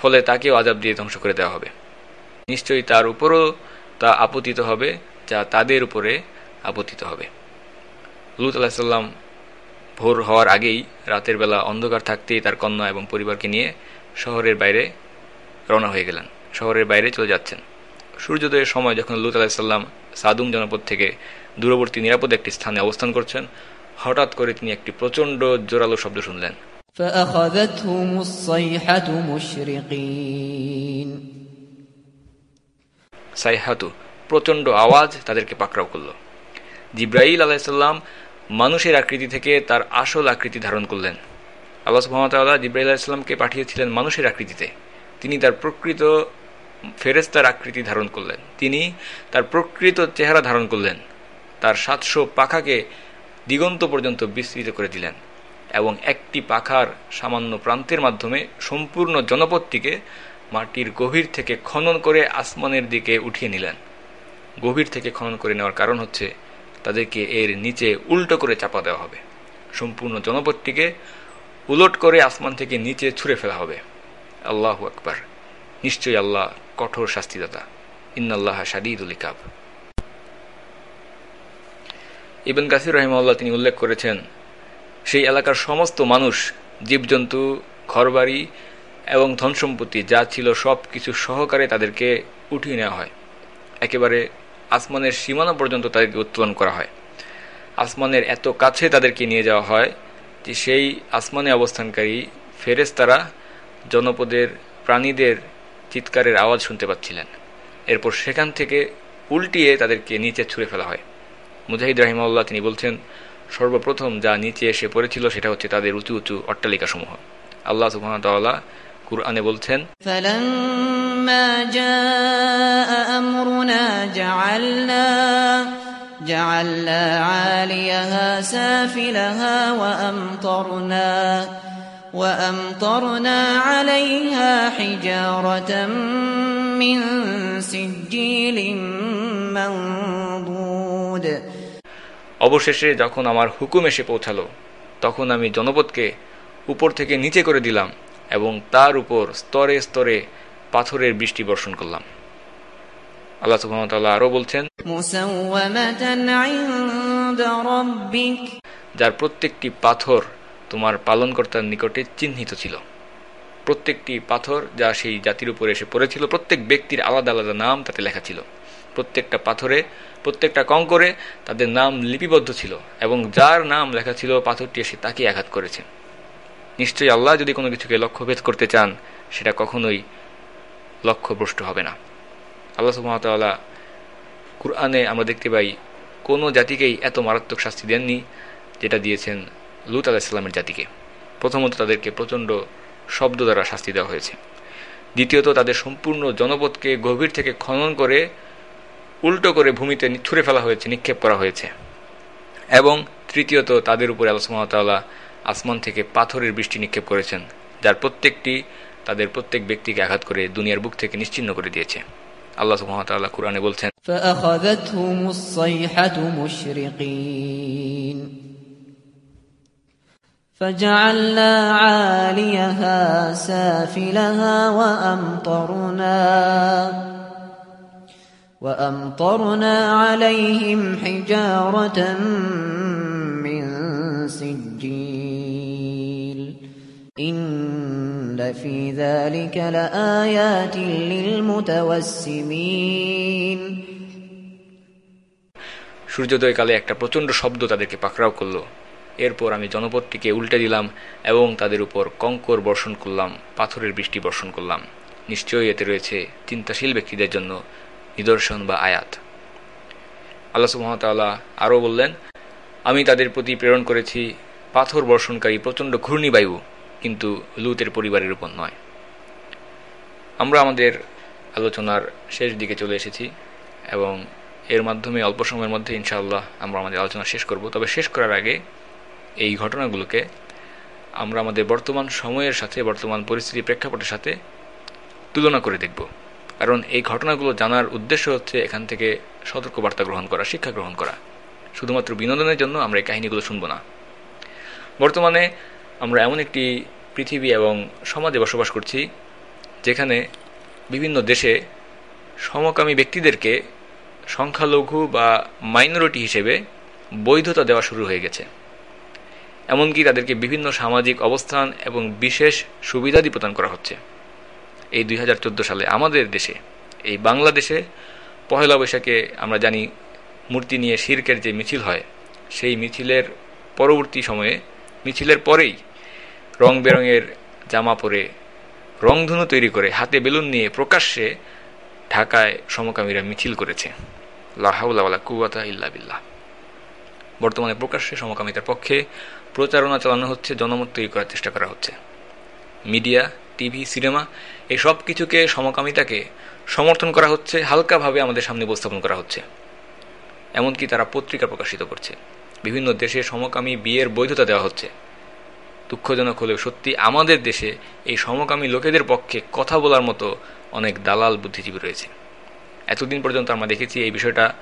ফলে তাকেও আজাব দিয়ে ধ্বংস করে দেওয়া হবে। নিশ্চয়ই তার উপরও তা আপতিত হবে, যা তাদের উপরে আপতিত হবে। লুত আলাহিসাল্লাম ভোর হওয়ার আগেই রাতের বেলা অন্ধকার থাকতেই তার কন্যা এবং পরিবারকে নিয়ে শহরের বাইরে রওনা হয়ে গেলেন। শহরের বাইরে চলে যাচ্ছেন। সূর্যোদয়ের সময় যখন লুত আলাহিসাল্লাম সাদুম জনপদ থেকে দূরবর্তী নিরাপদ একটি স্থানে অবস্থান করছেন হঠাৎ করে তিনি একটি প্রচণ্ড জোরালো শব্দ শুনলেন। সাইহাতু প্রচণ্ড আওয়াজ তাদেরকে পাকড়াও করল। জিব্রাইল আলাহিসাল্লাম মানুষের আকৃতি থেকে তার আসল আকৃতি ধারণ করলেন। আল্লাহ সুহামতাল্লাহ জিব্রাইল আলাহিসাল্লামকে পাঠিয়েছিলেন মানুষের আকৃতিতে। তিনি তার প্রকৃত ফেরেস্তার আকৃতি ধারণ করলেন। তিনি তার প্রকৃত চেহারা ধারণ করলেন। তার সাতশো পাখাকে দিগন্ত পর্যন্ত বিস্তৃত করে দিলেন এবং একটি পাখার সামান্য প্রান্তের মাধ্যমে সম্পূর্ণ জনপদটিকে মাটির গভীর থেকে খনন করে আসমানের দিকে উঠিয়ে নিলেন। গভীর থেকে খনন করে নেওয়ার কারণ হচ্ছে তাদেরকে এর নিচে উল্টো করে চাপা দেওয়া হবে। সম্পূর্ণ জনপদটিকে উলট করে আসমান থেকে নিচে ছুঁড়ে ফেলা হবে। আল্লাহ আকবার। নিশ্চয়ই আল্লাহ কঠোর শাস্তিদাতা। ইন্নাল্লাহ শাদিদুল ইকাব। ইবেন কাসির রহিমাল্লাহ তিনি উল্লেখ করেছেন, সেই এলাকার সমস্ত মানুষ, জীবজন্তু, ঘরবাড়ি এবং ধন সম্পত্তি যা ছিল সব কিছু সহকারে তাদেরকে উঠিয়ে নেওয়া হয়। একেবারে আসমানের সীমানা পর্যন্ত তাদেরকে উত্তোলন করা হয়। আসমানের এত কাছে তাদেরকে নিয়ে যাওয়া হয় যে সেই আসমানে অবস্থানকারী ফেরেস্তারা জনপদের প্রাণীদের চিৎকারের আওয়াজ শুনতে পাচ্ছিলেন এরপর সেখান থেকে উল্টিয়ে তাদেরকে নিচে ছুঁড়ে ফেলা হয় মুজাহিদ রাহিমাল্লাহ তিনি বলছেন সর্বপ্রথম যা নিচে এসে পড়েছিল সেটা হচ্ছে তাদের উঁচু উঁচু অট্টালিকা সমূহ আল্লাহ সুহামতাল্লাহ কুরআনে বলছেন جعلنا عاليها سافلها وأمطرنا وأمطرنا عليها حجارة من سجيل منضود অবশেষে যখন আমার হুকুম এসে পৌঁছালো তখন আমি জনপদকে উপর থেকে নিচে করে দিলাম এবং তার উপর স্তরে স্তরে পাথরের বৃষ্টি বর্ষণ করলাম আল্লাহ সুহামতাল্লাহ আরো বলছেন যার প্রত্যেকটি পাথর তোমার পালনকর্তার নিকটে চিহ্নিত ছিল। প্রত্যেকটি পাথর যা সেই জাতির উপরে এসে পড়েছিল, প্রত্যেক ব্যক্তির আলাদা আলাদা নাম তাতে লেখা ছিল। প্রত্যেকটা পাথরে, প্রত্যেকটা কঙ্করে তাদের নাম লিপিবদ্ধ ছিল এবং যার নাম লেখা ছিল, পাথরটি এসে তাকে আঘাত করেছে। নিশ্চয়ই আল্লাহ যদি কোনো কিছুকে লক্ষ্যভেদ করতে চান, সেটা কখনোই লক্ষ্যভ্রষ্ট হবে না। আল্লাহ সুহামতাল্লাহ কুরআনে আমরা দেখতে পাই, কোনো জাতিকেই এত মারাত্মক শাস্তি দেননি, যেটা দিয়েছেন লুত আলাহিসাল্লামের জাতিকে। প্রথমত তাদেরকে প্রচণ্ড শব্দ দ্বারা শাস্তি দেওয়া হয়েছে। দ্বিতীয়ত তাদের সম্পূর্ণ জনপদকে গভীর থেকে খনন করে, উল্টো করে ভূমিতে ছুঁড়ে ফেলা হয়েছে, নিক্ষেপ করা হয়েছে। এবং তৃতীয়ত তাদের উপরে আল্লাহ আসমান থেকে পাথরের বৃষ্টি নিক্ষেপ করেছেন, যার প্রত্যেকটি তাদের প্রত্যেক ব্যক্তিকে আঘাত করে দুনিয়ার বুক থেকে নিশ্চিন্ন করে দিয়েছে। আল্লাহ সুহামতাল্লাহ কুরআনে বলছেন فجعلنا عاليها سافلها وأمطرنا وأمطرنا عليهم حجارة من سجيل إن في ذلك لآيات للمتوسمين সূর্যোদয়কালে একটা প্রচণ্ড শব্দ তাদেরকে পাকড়াও করল এরপর আমি জনপদটিকে উল্টে দিলাম এবং তাদের উপর কঙ্কর বর্ষণ করলাম, পাথরের বৃষ্টি বর্ষণ করলাম। নিশ্চয়ই এতে রয়েছে চিন্তাশীল ব্যক্তিদের জন্য নিদর্শন বা আয়াত। আল্লাহ সুহামতাল্লাহ আরও বললেন, আমি তাদের প্রতি প্রেরণ করেছি পাথর বর্ষণকারী প্রচণ্ড ঘূর্ণিবায়ু, কিন্তু লুতের পরিবারের উপর নয়। আমরা আমাদের আলোচনার শেষ দিকে চলে এসেছি এবং এর মাধ্যমে অল্প সময়ের মধ্যে ইনশাআল্লাহ আমরা আমাদের আলোচনা শেষ করব। তবে শেষ করার আগে এই ঘটনাগুলোকে আমরা আমাদের বর্তমান সময়ের সাথে, বর্তমান পরিস্থিতি প্রেক্ষাপটের সাথে তুলনা করে দেখব। কারণ এই ঘটনাগুলো জানার উদ্দেশ্য হচ্ছে এখান থেকে সতর্কবার্তা গ্রহণ করা, শিক্ষা গ্রহণ করা। শুধুমাত্র বিনোদনের জন্য আমরা এই কাহিনীগুলো শুনব না। বর্তমানে আমরা এমন একটি পৃথিবী এবং সমাজে বসবাস করছি, যেখানে বিভিন্ন দেশে সমকামী ব্যক্তিদেরকে সংখ্যালঘু বা মাইনরিটি হিসেবে বৈধতা দেওয়া শুরু হয়ে গেছে। এমনকি তাদেরকে বিভিন্ন সামাজিক অবস্থান এবং বিশেষ সুবিধাদি প্রদান করা হচ্ছে। এই দুই হাজার চোদ্দ সালে আমাদের দেশে, এই বাংলাদেশে পহেলা বৈশাখে আমরা জানি মূর্তি নিয়ে শির্কের যে মিছিল হয়, সেই মিছিলের পরবর্তী সময়ে, মিছিলের পরেই রং বেরঙের জামা পরে রংধনু তৈরি করে হাতে বেলুন নিয়ে প্রকাশ্যে ঢাকায় সমকামীরা মিছিল করেছে। লাহাউল্লাহ কুয়াতা ইল্লা বিল্লাহ। বর্তমানে প্রকাশ্যে সমকামিতার পক্ষে প্রচারণা চালানো হচ্ছে, জনমত তৈরি করার চেষ্টা করা হচ্ছে। মিডিয়া, টিভি, সিনেমা, এই সব কিছুকে সমকামিতাকে সমর্থন করা হচ্ছে, হালকাভাবে আমাদের সামনে উপস্থাপন করা হচ্ছে। এমনকি তারা পত্রিকা প্রকাশিত করছে। বিভিন্ন দেশে সমকামী বিয়ের বৈধতা দেওয়া হচ্ছে। দুঃখজনক হলেও সত্যি আমাদের দেশে এই সমকামী লোকেদের পক্ষে কথা বলার মতো অনেক দালাল বুদ্ধিজীবী রয়েছে। এতদিন পর্যন্ত আমরা দেখেছি এই বিষয়টা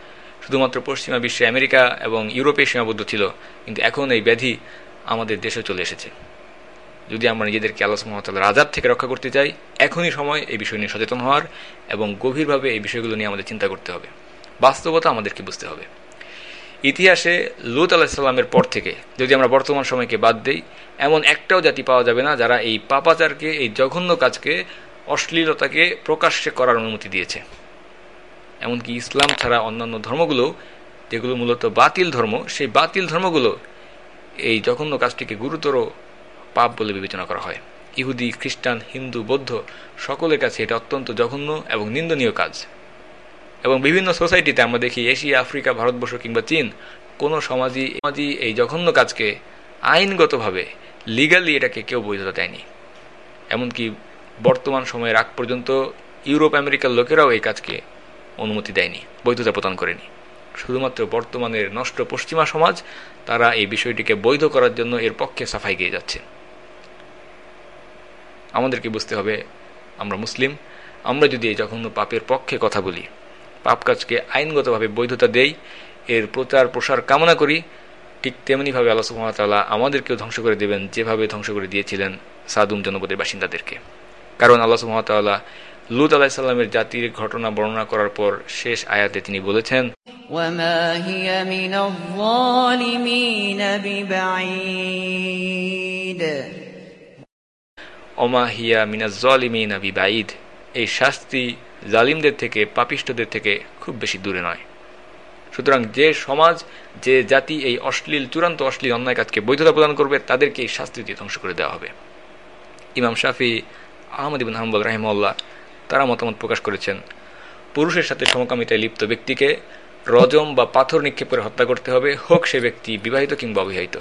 শুধুমাত্র পশ্চিমা বিশ্বে আমেরিকা এবং ইউরোপে সীমাবদ্ধ ছিল, কিন্তু এখন এই ব্যাধি আমাদের দেশে চলে এসেছে। যদি আমরা নিজেদেরকে আল্লাহ সুহামতাল্লাহ আজাদ থেকে রক্ষা করতে চাই, এখনই সময় এই বিষয় নিয়ে সচেতন হওয়ার এবং গভীরভাবে এই বিষয়গুলো নিয়ে আমাদের চিন্তা করতে হবে। বাস্তবতা আমাদেরকে বুঝতে হবে। ইতিহাসে লুত আলাহিসাল্লামের পর থেকে, যদি আমরা বর্তমান সময়কে বাদ দেই, এমন একটাও জাতি পাওয়া যাবে না যারা এই পাপাচারকে, এই জঘন্য কাজকে, অশ্লীলতাকে প্রকাশ্যে করার অনুমতি দিয়েছে। এমনকি ইসলাম ছাড়া অন্যান্য ধর্মগুলো, যেগুলো মূলত বাতিল ধর্ম, সেই বাতিল ধর্মগুলো, এই জঘন্য কাজটিকে গুরুতর পাপ বলে বিবেচনা করা হয়। ইহুদি, খ্রিস্টান, হিন্দু, বৌদ্ধ, সকলের কাছে এটা অত্যন্ত জঘন্য এবং নিন্দনীয় কাজ। এবং বিভিন্ন সোসাইটিতে আমরা দেখি এশিয়া, আফ্রিকা, ভারতবর্ষ কিংবা চীন, কোনো সমাজই সমাজই এই জঘন্য কাজকে আইনগতভাবে লিগালি এটাকে কেউ বৈধতা দেয়নি। এমনকি বর্তমান সময়ের আগ পর্যন্ত ইউরোপ, আমেরিকার লোকেরাও এই কাজকে অনুমতি দেয়নি, বৈধতা প্রদান করেনি। শুধুমাত্র বর্তমানের নষ্ট পশ্চিমা সমাজ, তারা এই বিষয়টিকে বৈধ করার জন্য এর পক্ষে সাফাই গিয়ে যাচ্ছে। আমাদেরকে বুঝতে হবে, আমরা মুসলিম, আমরা যদি এই পাপের পক্ষে কথা বলি, পাপ কাজকে আইনগতভাবে বৈধতা দেই, এর প্রচার প্রসার কামনা করি, ঠিক তেমনিভাবে আল্লাহ সুহামতাল্লাহ আমাদেরকেও ধ্বংস করে দেবেন, যেভাবে ধ্বংস করে দিয়েছিলেন সাদুম জনপদের বাসিন্দাদেরকে। কারণ আল্লাহ সুহামতাল্লাহ লুত আলাহিসাল্লামের জাতির ঘটনা বর্ণনা করার পর শেষ আয়াতে তিনি বলেছেন হিয়া বিবাঈদ। এই শাস্তি জালিমদের থেকে পাপিষ্টদের থেকে খুব বেশি দূরে নয়। সুতরাং যে সমাজ যে জাতি এই অশ্লীল চূড়ান্ত অশ্লীল অন্যায় কাজকে বৈধতা প্রদান করবে তাদেরকে এই শাস্তি দিয়ে ধ্বংস করে দেওয়া হবে। ইমাম শাফি আহমদ ইবিন হাম্বল রাহিমল্লাহ তারা মতামত প্রকাশ করেছেন। পুরুষের সাথে সমকামিতায় লিপ্ত ব্যক্তিকে রজম বা পাথর নিক্ষেপ করে হত্যা করতে হবে, হোক সে ব্যক্তি বিবাহিত কিংবা অবিবাহিত।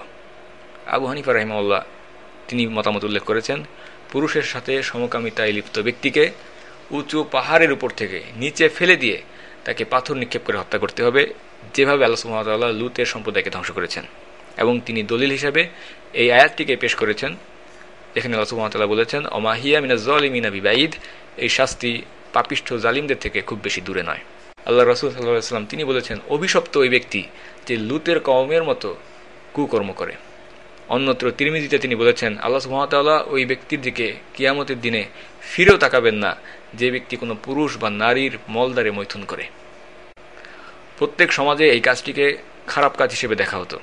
আবু হানিফা রাহিমউল্লাহ তিনি মতামত উল্লেখ করেছেন, পুরুষের সাথে সমকামিতায় লিপ্ত ব্যক্তিকে উঁচু পাহাড়ের উপর থেকে নিচে ফেলে দিয়ে তাকে পাথর নিক্ষেপ করে হত্যা করতে হবে, যেভাবে আল্লাহ সুহামতাল্লাহ লুতের সম্প্রদায়কে ধ্বংস করেছেন। এবং তিনি দলিল হিসাবে এই আয়াতটিকে পেশ করেছেন, যেখানে আল্লাহ বলেছেন অমাহিয়া মিনা জলিমিনা বিবাঈদ এই শাস্তি পাপিষ্ঠ জালিমদের থেকে খুব বেশি দূরে নয়। আল্লাহ রসুল সাল্লাহাম তিনি বলেছেন, অভিশপ্ত ওই ব্যক্তি যে লুতের কমের মতো কুকর্ম করে। অন্যত্র তিরমিজিতে তিনি বলেছেন, আল্লাহ সুহামতাল্লাহ ওই ব্যক্তির দিকে কিয়ামতের দিনে ফিরেও তাকাবেন না, যে ব্যক্তি কোনো পুরুষ বা নারীর মলদারে মৈথুন করে। প্রত্যেক সমাজে এই কাজটিকে খারাপ কাজ হিসেবে দেখা হতো।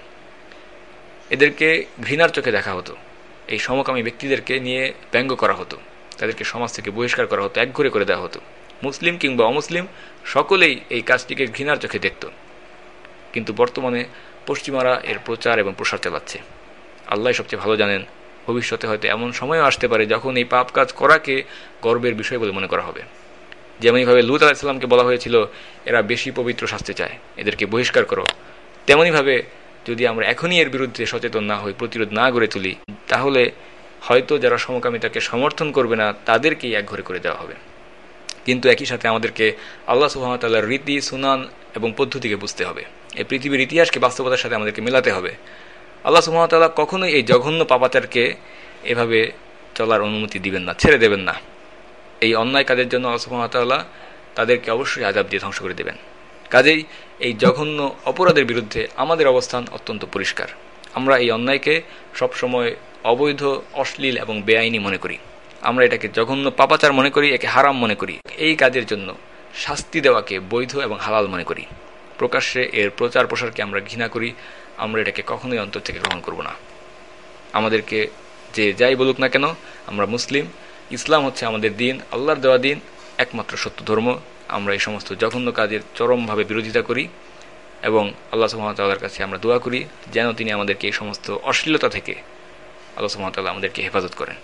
এদেরকে ঘৃণার চোখে দেখা হতো। এই সমকামী ব্যক্তিদেরকে নিয়ে ব্যঙ্গ করা হতো। তাদেরকে সমাজ থেকে বহিষ্কার করা হতো একঘরে করে দেওয়া হতো। মুসলিম কিংবা অমুসলিম, সকলেই এই কাজটিকে ঘৃণার চোখে দেখত। কিন্তু বর্তমানে পশ্চিমারা এর প্রচার এবং প্রসার চালাচ্ছে। আল্লাহ সবচেয়ে ভালো জানেন, ভবিষ্যতে হয়তো এমন সময়ও আসতে পারে যখন এই পাপ কাজ করাকে গর্বের বিষয় বলে মনে করা হবে। যেমনইভাবে লুত আলাহিসাল্লামকে বলা হয়েছিল, এরা বেশি পবিত্র শাস্তি চায়, এদেরকে বহিষ্কার করো। তেমনইভাবে যদি আমরা এখনই এর বিরুদ্ধে সচেতন না হই, প্রতিরোধ না গড়ে তুলি, তাহলে হয়তো যারা সমকামিতাকে সমর্থন করবে না, তাদেরকেই একঘরে করে দেওয়া হবে। কিন্তু একই সাথে আমাদেরকে আল্লাহ সুহামতাল্লাহর রীতি, সুনান এবং পদ্ধতিকে বুঝতে হবে। এই পৃথিবীর ইতিহাসকে বাস্তবতার সাথে আমাদেরকে মেলাতে হবে। আল্লাহ সুহামতাল্লাহ কখনোই এই জঘন্য পাপাচারকে এভাবে চলার অনুমতি দিবেন না, ছেড়ে দেবেন না। এই অন্যায় কাজের জন্য আল্লাহ সুহামতাল্লাহ তাদেরকে অবশ্যই আজাব দিয়ে ধ্বংস করে দেবেন। কাজেই এই জঘন্য অপরাধের বিরুদ্ধে আমাদের অবস্থান অত্যন্ত পরিষ্কার। আমরা এই অন্যায়কে সবসময় অবৈধ, অশ্লীল এবং বেআইনি মনে করি। আমরা এটাকে জঘন্য পাপাচার মনে করি, একে হারাম মনে করি। এই কাজের জন্য শাস্তি দেওয়াকে বৈধ এবং হালাল মনে করি। প্রকাশ্যে এর প্রচার প্রসারকে আমরা ঘৃণা করি, আমরা এটাকে কখনোই অন্তর থেকে গ্রহণ করব না। আমাদেরকে যে যাই বলুক না কেন, আমরা মুসলিম। ইসলাম হচ্ছে আমাদের দিন, আল্লাহর দেওয়া দিন, একমাত্র সত্য ধর্ম। আমরা এই সমস্ত জঘন্য কাজের চরমভাবে বিরোধিতা করি এবং আল্লাহ সুহামতাল্লাহর কাছে আমরা দোয়া করি, যেন তিনি আমাদেরকে এই সমস্ত অশ্লীলতা থেকে আল্লাহ সুমতাল্লাহ আমাদেরকে হেফাজত করেন।